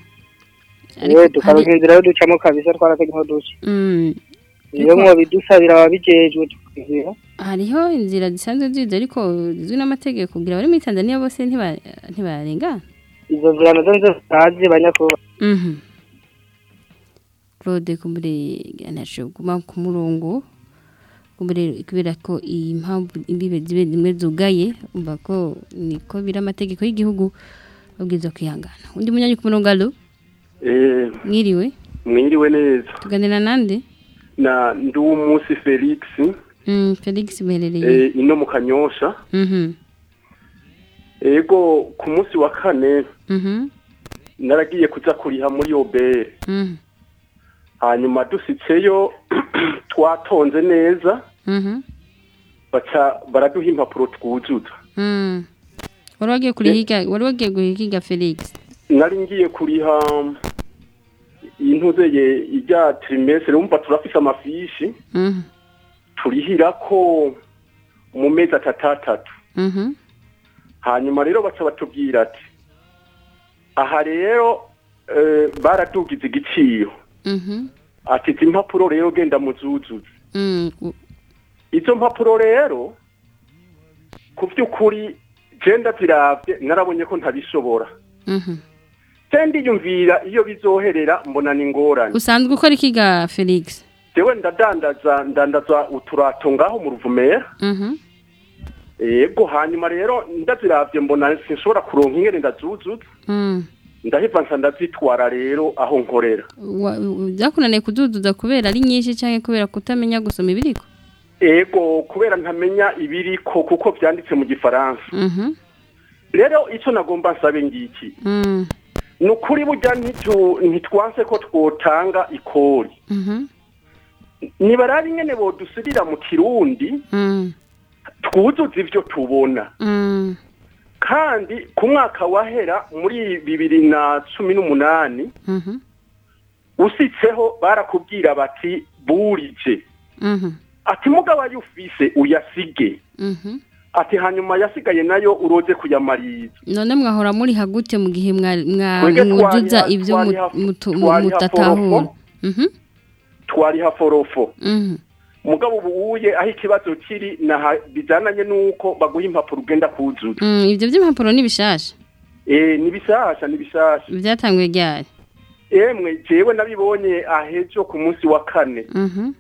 Eh, inzira yo ducamo kabisa twarategeka duca. mm Iyo mwo bidusabira ababijejwe tukizira. hariho inzira zisanzwe zizi ariko zizwi n'amategeko kugira abari muri Tanzania bose ntiba ntibarengana. Izo nzira na zo nizo tutazi banyakuba. Mhm. Claude kumbure anashe guma ku murongo. Kubera kubera ko iyi mpamvu imbibe zibe zimwe zugaye umva ko niko biri amategeko y'igihugu babwirizwa kwihangana. Undi munyanyi ku murongo alo Eh, mwiriwe? mwiriwe neza. Tuganira nande? Na ndi umunsi Felix. Mm, Felix muherereye eh, ino mu kanyosha. Mhm ego ku munsi wa kane mhm naragiye kuza kuriha muri obere mhm hanyuma dusitseyo twatonze neza. Baca baraduha impapuro twuzuza. Wari wagiye kurihiga wari wagiye kurihiga Felix? Nari ngiye kuriha intuzeye ijya trimestre umva turafise amafishi. Mhm. Turihira ko mu mezi atatu atatu mhm. Hanyuma rero baca batubwira ati aha rero eh, baradugize igiciro. Mhm. Ati izi mpapuro rero genda muzuzuze. Mhm izo mpapuro rero ku by'ukuri genda ziravye narabonye ko ntabishobora. Ndiyumvira iyo bizoherera mbona ni ingorane usanzwe ukora ikiga Felix? Jewe ndadandaza ndandaza uturato ngaho mu ruvumera. Mhm. Ego hanyuma rero ndaziravye mbona sinshobora kuronka ingene ndazuzuza. Mhm ndaheva nsa ndazitwara rero aho nkorera. Byakunaniye kududuza kubera ari nyinshi cyangwa kubera kutamenya gusoma ibiriko? Ego kubera ntamenya ibiriko kuko vyanditse mu gifaransa. Mhm. Rero ico nagomba nsabe ngiki? Mhm ni ukuri burya ntitwanse ko twotanga ikori. Mhm. Nibarabe ingene bodusubira mu kirundi mhm twuzuza ivyo tubona. Mhm kandi ku mwaka wahera muri bibiri na cumi n'umunani mhm. usitseho barakubwira bati burije. Mhm. Ati mugabo ayo ufise uyasige ati hanyuma yasigaye na yo uroze kuyamariza. None mwahora muri hagute mu gihe mwuzuza ibyo mu- twariha- mutatahura. forofo. mhm. Twariha forofo. Mhm. Mugabo ubu uye aho ikibazo kiri bijyananye n'uko baguha impapuro ugenda kuzuza. Mm, ibyo by'impapuro ni bishasha. Eh ni bishasha ni bishasha. Byatanguye ryari? Emwe jewe nabibonye ahejo ku munsi wa kane. Mhm.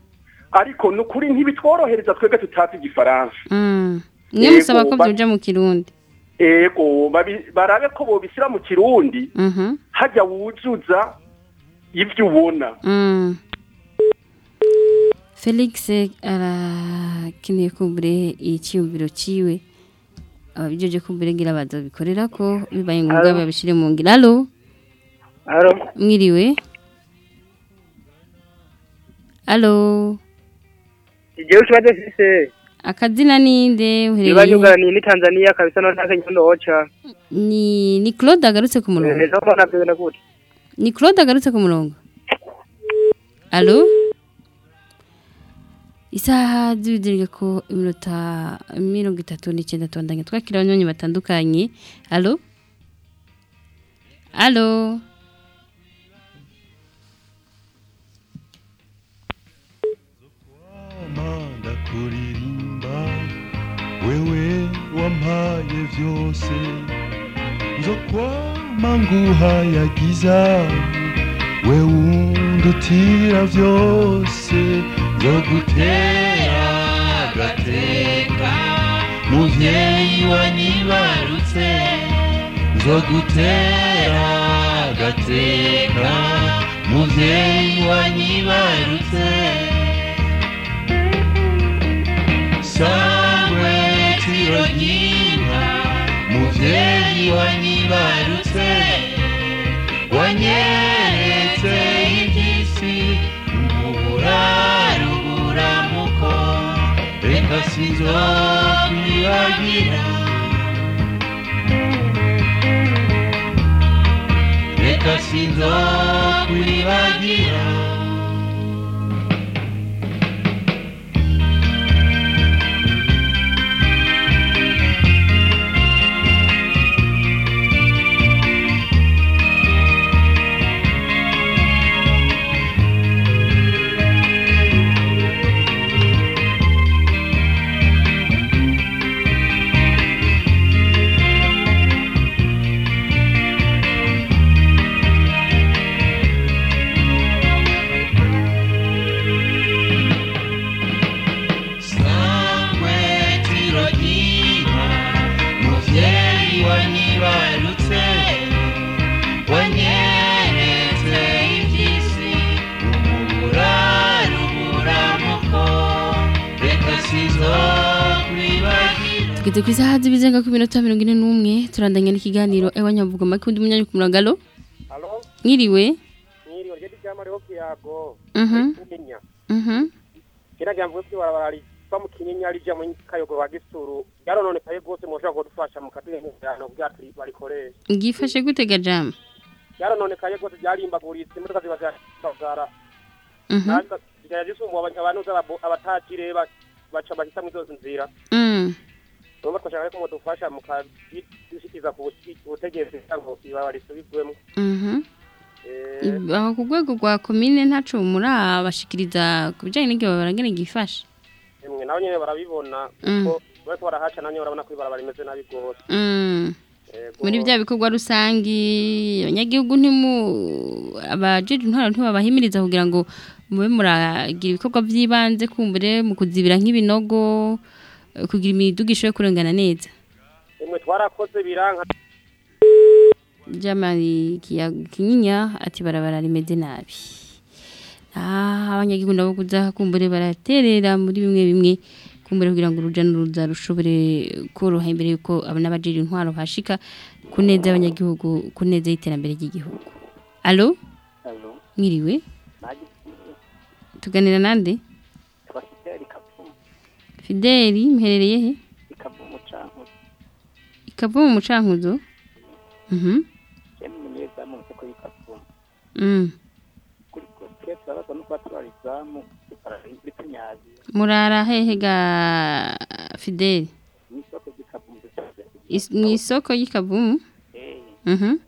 Ariko ni ukuri ntibitworohereza twebwe tutazi igifaransa. Yego, musaba ko byoja mu kirundi. Ego babi- barabe ko bobishyira mu kirundi mhm. hajya wuzuza ibyo ubona. Mm. Felix arakeneye kumbure icyumviro ciwe. Ababijeje kumbure ngira baza bikorera ko bibaye ngombwa Alo. babishire mu ngira alo mwiriwe? Alo Igihe kibazo fise akazina ninde uherereye ibanyugaraniye ni Tanzania kabisa no ntaka nyondo ocha. ni ni Claude agarutse ku murongo. Eh no na byo gute. ni Claude agarutse ku murongo. Alo isaha zibidiriye ko iminota mirongo itatu n'icyenda tubandanya twakira abanywanyi batandukanye. Alo manda kuririmba wampaye byose nzo kwama nguhaye agiza we wundutira byose nzogutera agateka muvyeyi wanyibarutse nzogutera agateka muvyeyi wanyibarutse Sa tiro ry'inka muvyeyi wanyibarutse wanyeretse iby'isi umuburaruburamuko reka sinzokwibagira reka sinzokwibagira tugeze n'umwe turandanya n'ikiganiro ewa nyavuga make undi munyanya ku murongo alo mwiriwe mwiriwe ryo ryama riho kiyago Mhm. kinyinya Mhm. kera ryamvuye kuri barabara riva mu kinyinya rija mu kayogoro wa gisuru ryarononekaye rwose mwoshobora kudufasha mu kaduheno bwacu barikoresha ngifashe gutega jamu ryarononekaye rwose ryarimbaguritse imodoka ziba zazara Mhm. zigaya zisumbwa abantu abatajire ba- baca bahita mu izo nzira. Mm. Urumva twashaka reko mudufasha mukadushikiza ku bushi- butegetsi kugira ngo ibaba risubirwemo Mhm. Eh, aho ku rwego rwa komine ntaco murabashikiriza ku bijanye n'iryo barabara ngene gifashe emwe nabo nyene barabibona Mm. kuko bariko barahaca nyene barabona ko ibarabara rimeze nabi rwose Mm. Muri bya bikorwa rusangi abanyagihugu ntimu abajeje intwaro ntibabahimiriza kugira ngo mube muragira ibikorwa by'ibanze kumbure mu kuzibira nk'ibinogo eh, kugira imiduga ishoboye kurengana neza. Emwe twarakoze biranka. Jamari kinyinya ati barabara rimeze nabi. Ah abanyagihugu nabo kuza kumbure baraterera muri bimwe bimwe kumbure kugira ngo uruja n'uruza rushobore koroha imbere yuko abana bajira intwaro hashika ku neza abanyagihugu ku neza y'iterambere ry'igihugu. Alo mwiriwe? Tuganira nande. Fideli muherereye he? Ikava mu mucankuzo mhm. Mwenyewe mu soko y'ikavumu. Kuri kote turabaza no kuba turarizamu kuri tunyazi. murara hehe ga fideli? Mu isoko y'ikavumu Eh. mhm.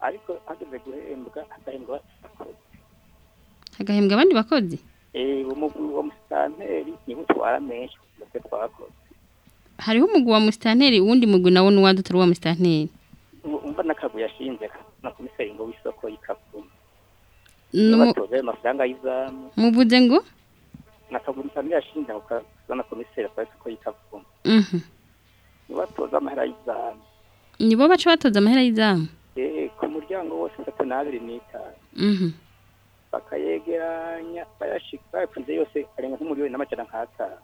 Ariko hageze guhembwa agahembwa hagahembwa abandi bakozi? Eh wa musitanteri ni we utwara menshi ndetse twakoze. hariho umugwi wa musitanteri uwundi mugwi nawo n'uwandi utari uwa musitanteri Umva n'akagu yashinze na komiseri ngo w'isoko y'ikavumu. Numu- Batoze amafaranga y'izamu. muvuze ngo nakagu musitanteri yashinze ngo kazana komiseri kwa isoko y'ikavumu. mhm Batoza amahera y'izamu. nibo baca batoza amahera y'izamu Eh, ku muryango wose atatu n'abiri n'itanu mhm bakayegeranya bayashika bayafunze yose arenga nk'umuriyoni n'amajana nk'atanu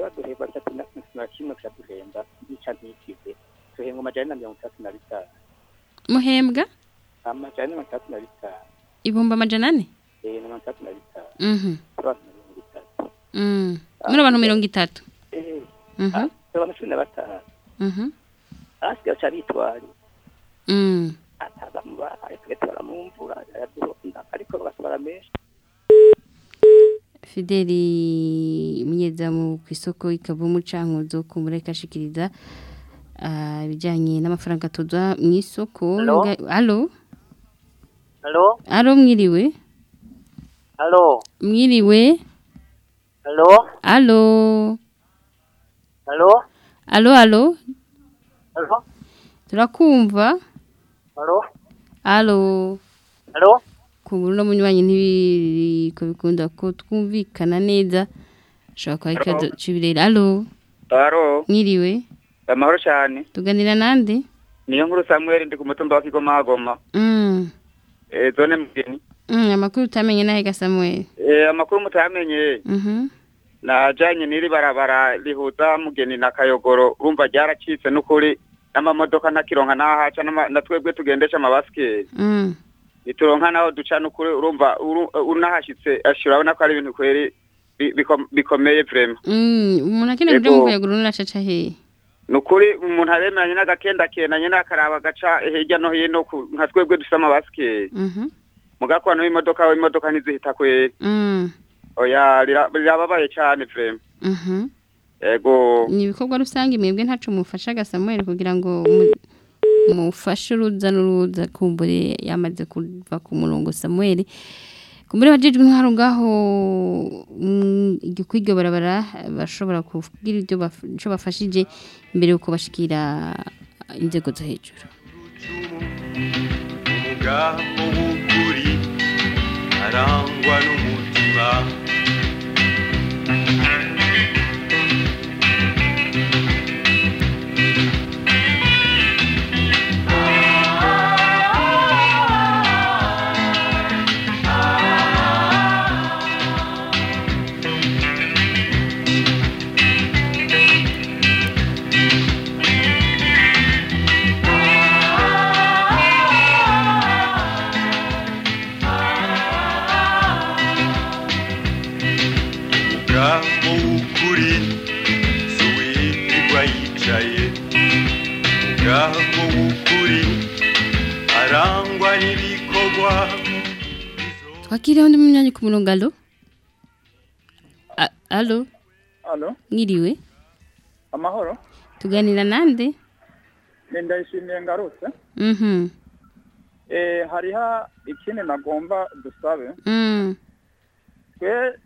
mhm tweba duhemba bitatu na kimwe kuja duhemba nica ntikize duhembwa amajana na mirongo itatu na bitanu. Muhembwa? Amajana na mirongo itatu na bitanu. Ibihumbi amajana ane? Eh na mirongo itatu na bitanu. Mhm. Na mirongo itatu. Mhm muri abantu mirongo itatu? Eh mhm. turabana cumi na batanu. Mhm. Asigaye aca bitwari. Mm. ataza mu bahaye twe tubaramumvura araduhonda ariko bagatwara menshi Fideli munyezamu ku isoko ikavumu cankuzo kumbure kashikiriza ah, ibijanye n'amafaranga atozwa mu isoko. Alo alo mwiriwe? Halo? mwiriwe? Alo Halo? alo alo Halo? turakumva. Halo? alo Halo? Kumbura no munywanyi ntibiriko bikunda ko twumvikana neza. Ashobora kuba ikibazo alo Aro, mwiriwe. Amahoro cyane. tuganira nande? Niyo nkuru Samuel ndi ku mutumba wa Kigoma Goma. mm. Eh zone mugeni. Mm, amakuru utamenye nahe ga Samuel? Eh amakuru mutamenye. Na najanye n'iri barabara rihuza mugeni na Kayogoro urumva ryaracitse n'ukuri n'amamodoka ntakironka nahaca na twebwe tugendesha amabasikeli. Nituronka naho duca n'ukuri urumva uru- unahashitse ashira urabona ko ari ibintu bikomeye vraiment. Mm, umuntu akeneye Ego. mu kuyagura n'uracaca hehe nukuri umuntu aremeranye n'agakendakenanye n'akaraba gaca hirya no hino nka twebwe dufite amabasikeli mhm. Mugakwano w'imodoka imodoka ntizihita kweri. Mm. rirababaye cyane vrema mhm. Ego. Ni ibikorwa rusange mwebwe ntaco mufasha ga Samuel kugira ngo mu- mufashe uruza n'uruza kumbure yamaze kuva ku murongo Samuel. Kumbure bajejwe intwaro ngaho mm, iryo kwiryo barabara bashobora kugira ibyo bafashije imbere yuko bashikira inzego zo hejuru. Umugambo w'ukuri arangwa n'umutima. Twakiriho undi munyanya ku murongo alo alo Alo, mwiriwe amahoro. tuganira nande ndayishimiye ngarutse. mhm hariho ikindi nagomba dusabe. mm Twe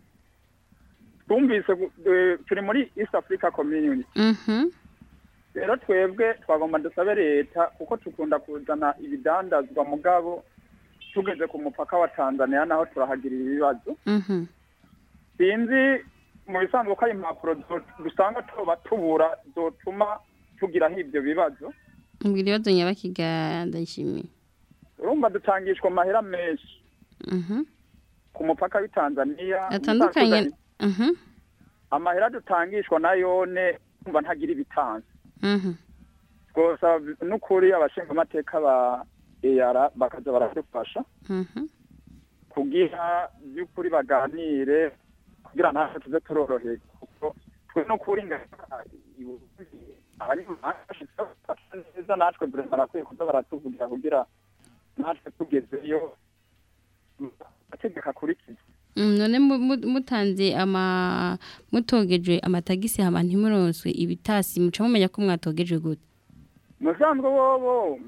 twumvise eh, turi muri East Africa Community. mhm Rero twebwe twagomba dusabe leta kuko tukunda kuzana ibidandazwa mugabo tugeze ku mupaka wa Tanzania naho turahagirira ibibazo. mhm. Sinzi mu bisanzwe ko ari impapuro dusanga tuba tubura zotuma tugiraho ibyo bibazo. mbwira ibibazo nyabakiga ndayishimiye. Urumva dutangishwa amahera menshi. Mhm. Ku mupaka w'i Tanzania atandukanye. mhm. Amahera dutangishwa na yone umva ntagira ibitanze. Rwose n'ukuri abashinga amateka ba Bakaza baradufasha. Mhm kugira by'ukuri baganire kugira natwe tuze turoroherwa kuko twe n'ukuri neza natwe buri barakwiye kuza baratuvugira kugira natwe tugezeyo amategeko akurikiza Mm, none mu- mu- mutanze ama mutogeje amatagisi hama ntimuronswe ibitasi muca mumenya ko mwatogeje gute? Musanzwe wobo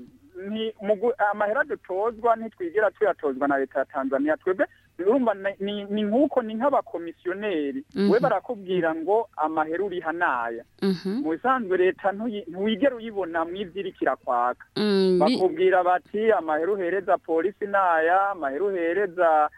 amahera dutozwa ntitwigira tuyatozwa na leta ya tanzania. Twebwe urumva ni- nk'uko ni nk'abakomisiyoneri. Mhm. we barakubwira ngo amahera uriha naya mhm. Mu bisanzwe leta ntiwigera uyibona mw'ivyirikira kwaka. Mm, bakubwira bati amahera uhereza polisi naya amahera uhereza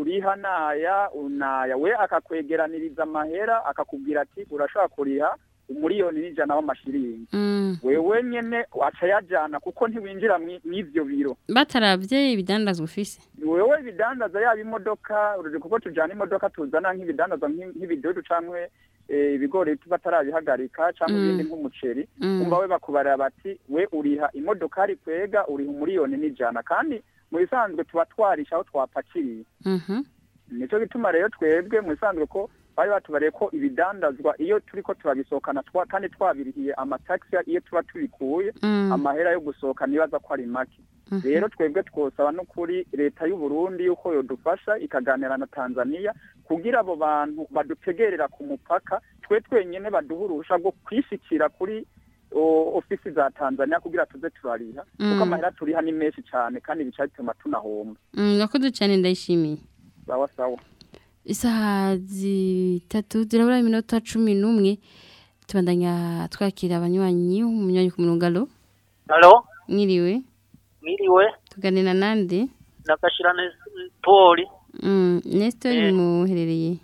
uriha naya unaya. We akakwegeraniriza amahera akakubwira ati urashobora kuriha? Umuriyoni n'ijana w'amashiringi. Mm. wewe nyene aca yajana kuko ntiwinjira mwi- mw'ivyo biro. Bataravye ibidandazwa ufise. Wewe ibidandaza yaba imodoka uruje kuko tujana imodoka tuzana nk'ibidandaza nk'i- nk'ibidodo canke eh, ibigori tuba tarabihagarika canke Mm. ibindi nk'umuceri. Mm. umva we bakubarira bati we uriha imodokari kwega uriha umuriyoni n'ijana. Kandi mu bisanzwe tuba twarisha aho twapakiriye. Mhm nico gituma rero twebwe mu bisanzwe ko bari batubariye ko ibidandazwa iyo turiko turabisohokana twa, kandi twabirihiye amataxi iyo tuba tubikuye Mm. amahera yo gusohoka nibaza ko ari make. Rero twebwe twosaba no kuri leta y'u Burundi yuko yodufasha ikaganira na Tanzania kugira abo bantu badutegerera ku mupaka twe twenyene baduha uruhusha rwo kwishikira kuri ofisi za Tanzania kugira tuze turariha Mm. kuko amahera turiha ni menshi cyane kandi bica bituma tunahomba. Mm, nakoze cyane ndayishimiye. Sawa sawa. Isaha zitatu zirabura iminota cumi n'umwe. Tubandanya twakira abanywanyi umunywanyi ku murongo alo mwiriwe. Mwiriwe, tuganira nande nagashirane Poli, mm, Nestor Eh. muherereye.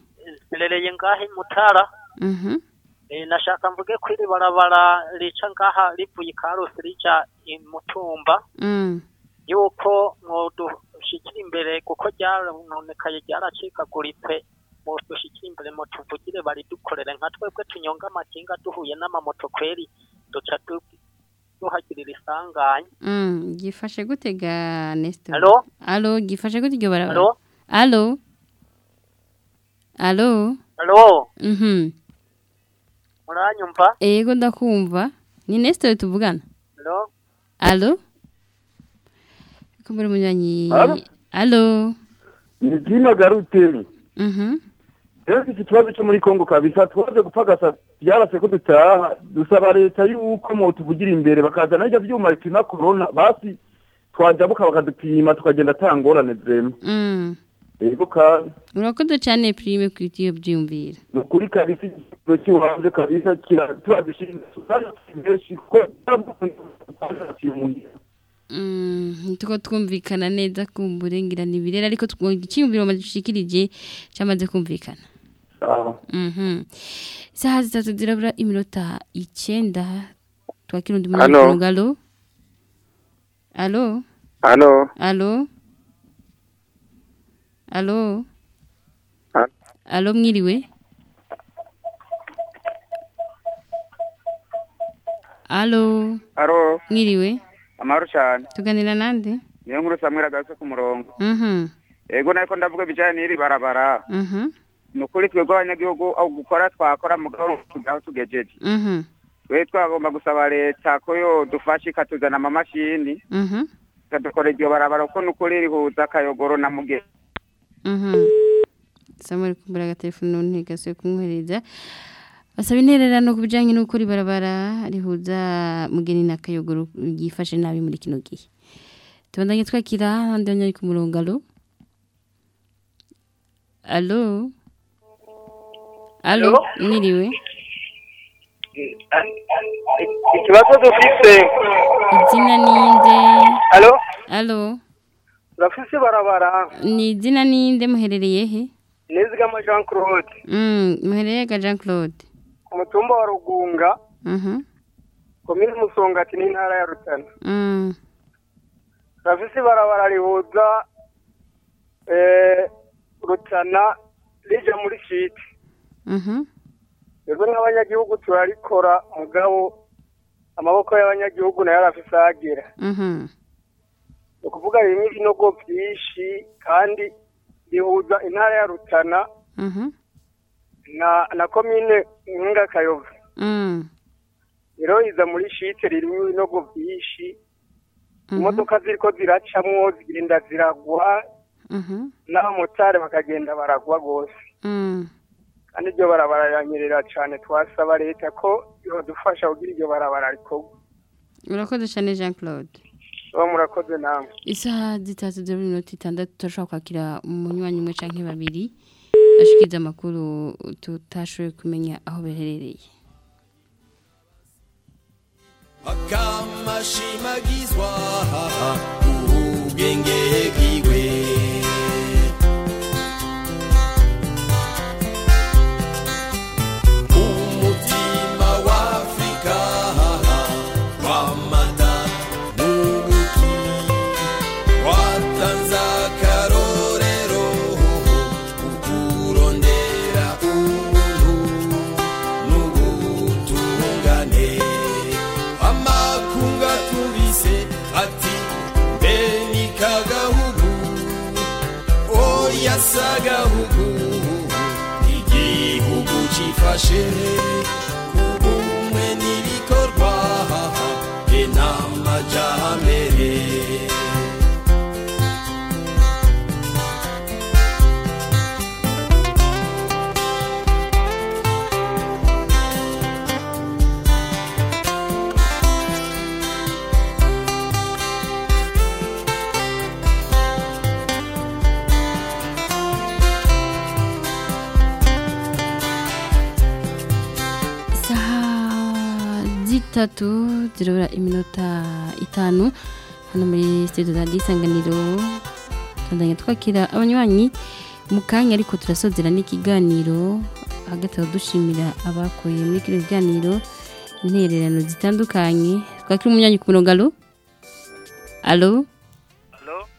Mperereye ngahe? Mutara, mhm. Eh, nashaka mvuge ko iri barabara rica ngaha rivuye Karusi rija i Mutumba, mm. Yuko mwodushikira imbere kuko ryarononekaye ryaracikaguritse mwodushikira imbere mutuvugire baridukorere nka twebwe tunyonga amakinga duhuye n'amamoto kweri duca du- duhagirira isanganya Mm, gifashe gute ga Nestor? Alo? alo gifashe gute iryo barabara Alo? alo? Alo? Mhm. Muranyumva? ego ndakumva. Ni Nestor tuvugana? Alo? alo? Kumbura umunywanyi Alo? ni Dino Garuteri mhm rero iki kibazo cyo muri Kongo kabisa twaje gupagasa byarase ko dutaha dusaba leta yuko mu tuvugira imbere bakazana ibyo byuma bipima corona basi twajabuka bakadupima tukagenda tangorane zema mm. yego kandi urakoze cyane prime ku iyo byumvira ni ukuri kabisa igiciro cy'iwanze kabisa kira turadushinga benshi kuko Mm, tuko twumvikana neza ku kumburengira nibirera ariko icyumviro cyikirije cyamaze kumvikana Mhm. Isaha zitatu zirabura iminota icyenda twakira undi ngalo. Allo? Allo? Allo? alo alo Halo. alo alo alo mwiriwe alo Aro, mwiriwe amahoro cyane. tuganira nande Niyo nkuru Samuel agase ku murongo. mhm Ego nariko ndavuga bijanye n'iri barabara. mhm Ni ukuri twebwe abanyagihugu aho gukora twakora mugabo tugaho tugejeje. mhm twe twagomba gusaba leta ko yo dufasha ikatuzana amamashini Mhm. ikadukora iryo barabara kuko nukuri rihuza akayogoro na mugezi Mhm. Samuel kumbura agatelefone ntigasuye kumwohereza basaba intererano ku bijyanye n'uko ribarabara rihuza mugeni na kayogoro yifashe nabi muri kino gihe. Tubandanye twakira abandi banyari ku murongo alo alo alo mwiriwe? Ikibazo dufise. Izina ninde alo alo turafise barabara. Ni izina ninde muherereye he? Nizigama jean claude. Mm, muherereye ga Jean Claude. Ku mutumba wa rugunga Mhm. komine musongati n'intara ya rutana Mm. turafise ibarabara rihuza eh, rutana rija muri shiti Mhm. twebwe nk'abanyagihugu turarikora mugabo amaboko y'abanyagihugu na yo arafise ahagera Mhm. ni ukuvuga ririmo ibinogo byinshi kandi rihuza intara ya rutana. Na na komine nk'ingakayove Mm. rero iza muri shite ririmo ibinogo byinshi. Imodoka ziriko ziracamwo zigenda ziragwa. Mhm. n'abamotari bakagenda baragwa rwose Mm. kandi iryo barabara riranyerera cyane twasaba leta ko yodufasha kugira iryo barabara rikorwa urakoze cyane Jean Claude uba murakoze namwe. Isaha zitatu zero minota itandatu turashobora kwakira umunywanyi umwe canke babiri. Ashikiriza amakuru tutashoboye kumenya aho beherereye akamashimagizwa ubwenge shit. Zitatu zirabura iminota itanu. Hano muri studio za disanganiro tubandanye twakira abanywanyi mu kanya ariko turasozera n'ikiganiro hagati aho dushimira abakuye muri kino kiganiro intererano zitandukanye twakira umunywanyi ku murongo alo? Alo?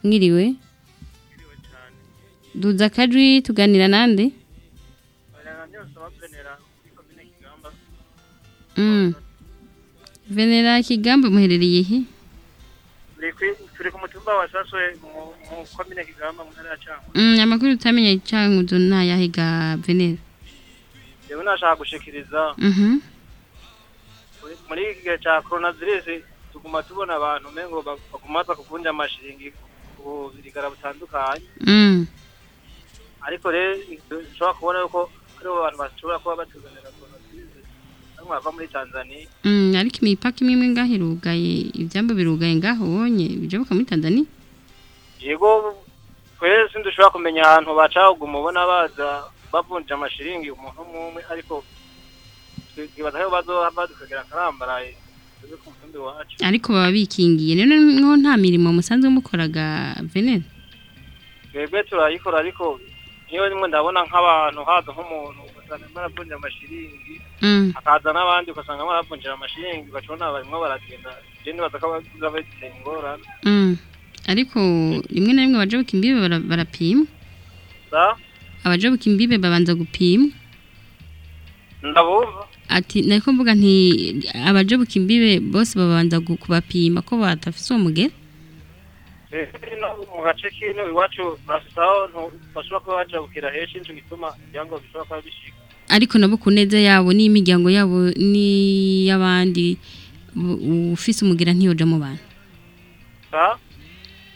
Mwiriwe duza akajwi tuganira nande Mm. Venera Kigamba muherereye he? turi ku mutumba wa saswe mu mu komine kigamba mu ntara ya cango Mm, amakuru utamenya icanguzo nayahiga Venera. rero nashaka gushikiriza Mhm. muri iki gihe ca coronavirus tuguma tubona abantu mengo ba- baguma baza kuvunja amashiringi ku birigara butandukanye Mm. ariko rero nshobora kubona yuko hariho abantu bashobora kuba batuzanira bava muri tanzania. Mm, ariko imipaka imwe imwe ngaho irugaye? Ivyambo birugaye ngaho wonye? Bijabuka muri Tanzania. yego twese sindushobora kumenya ahantu baca kuguma ubona baza bavunja amashiringi umuntu umwe umwe ariko twibaza aho bazohava mutumbi wacu. Ariko baba bikingiye. Rero nko nta mirimo musanzwe mukoraga Venera. twebwe turayikora ariko niyo rimwe ndabona nk'abantu haza nk'umuntu ugasanga baravunja amashiringi Mm. hakaza n'abandi ugasanga baravunjira amashiringi bacibona barimwo baragenda je nibaza ko abaza bafite ingorane Mm. Ariko rimwe na rimwe abajabuka imbibe bara- barapima. Abajabuka imbibe babanza gupima. ndabumva Ati nako mvuga nti abajabuka imbibe bose babanza kubapima ko batafise uwo mugera. no mu gace kino iwacu basisaho bashobora kuba bajabukira henshi nico gituma ibyangombwa bishobora kuba bishika ariko nabo ku neza yabo n'imiryango yabo n'iy'abandi ufise umugira ntiyoja mu bantu.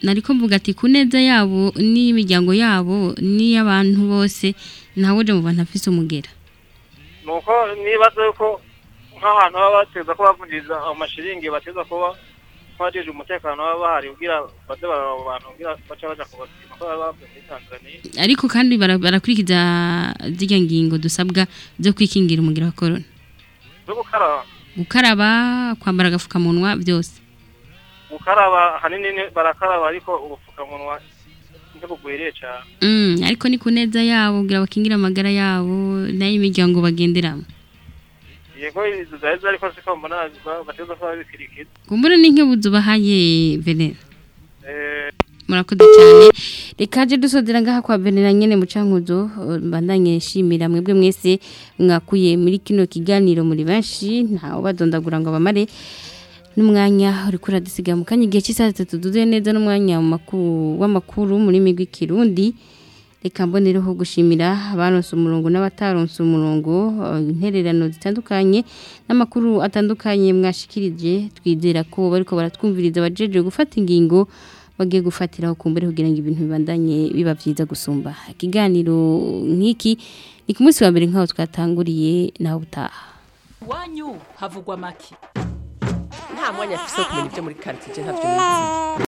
Nariko mvuga ati ku neza yabo n'imiryango yabo n'iy'abantu bose ntawe uja mu bantu afise umugera nuko nibaza yuko nk'ahantu baba bateza ko bavunjiriza amashiringi bateza kuba bajeje umutekano baba bahari kugira baze baraba abo bantu kugira baca baja kubapima ko baba bavuye muri Tanzania ariko kandi bara- barakurikiza zirya ngingo dusabwa zo kwikingira umugira wa corona. Zo gukaraba. Gukaraba kwambara agafukamunwa byose. Gukaraba hanini ni- barakaraba ariko ubupfukamunwa ntibugwiriye cyane. Mm, ariko ni ku neza yabo kugira bakingire amagara yabo n'ay'imiryango bagenderamo. Yego zari ko mbona kumbura n'inkebuzo bahaye venera? Eh. Murakoze cyane. Reka je dusodera ngaha kwa venera nyene mucankuzo mbandanye shimira mwebwe mwese mwakuye muri kino kiganiro muri benshi ntawe badondagura ngo bamare n'umwanya uri kuri adisiga mu kanya igihe cy'isaha zitatu duzuye neza n'umwanya w'amakuru muri migwi kirundi. Reka mbonereho gushimira abaronse umurongo n'abataronse umurongo eh, intererano zitandukanye n'amakuru atandukanye mwashikirije. Twizera ko bariko baratwumviriza bajeje gufata ingingo bagiye gufatiraho kumbere kugira ngo ibintu bibandanye biba vyiza gusumba. Ikiganiro nk'iki ni ku munsi wa mbere nk'aho twatanguriye naho utaha iwanyu havugwa make? Nta mwanya afise wo kumenya ibyo muri quartier ntavyo nizi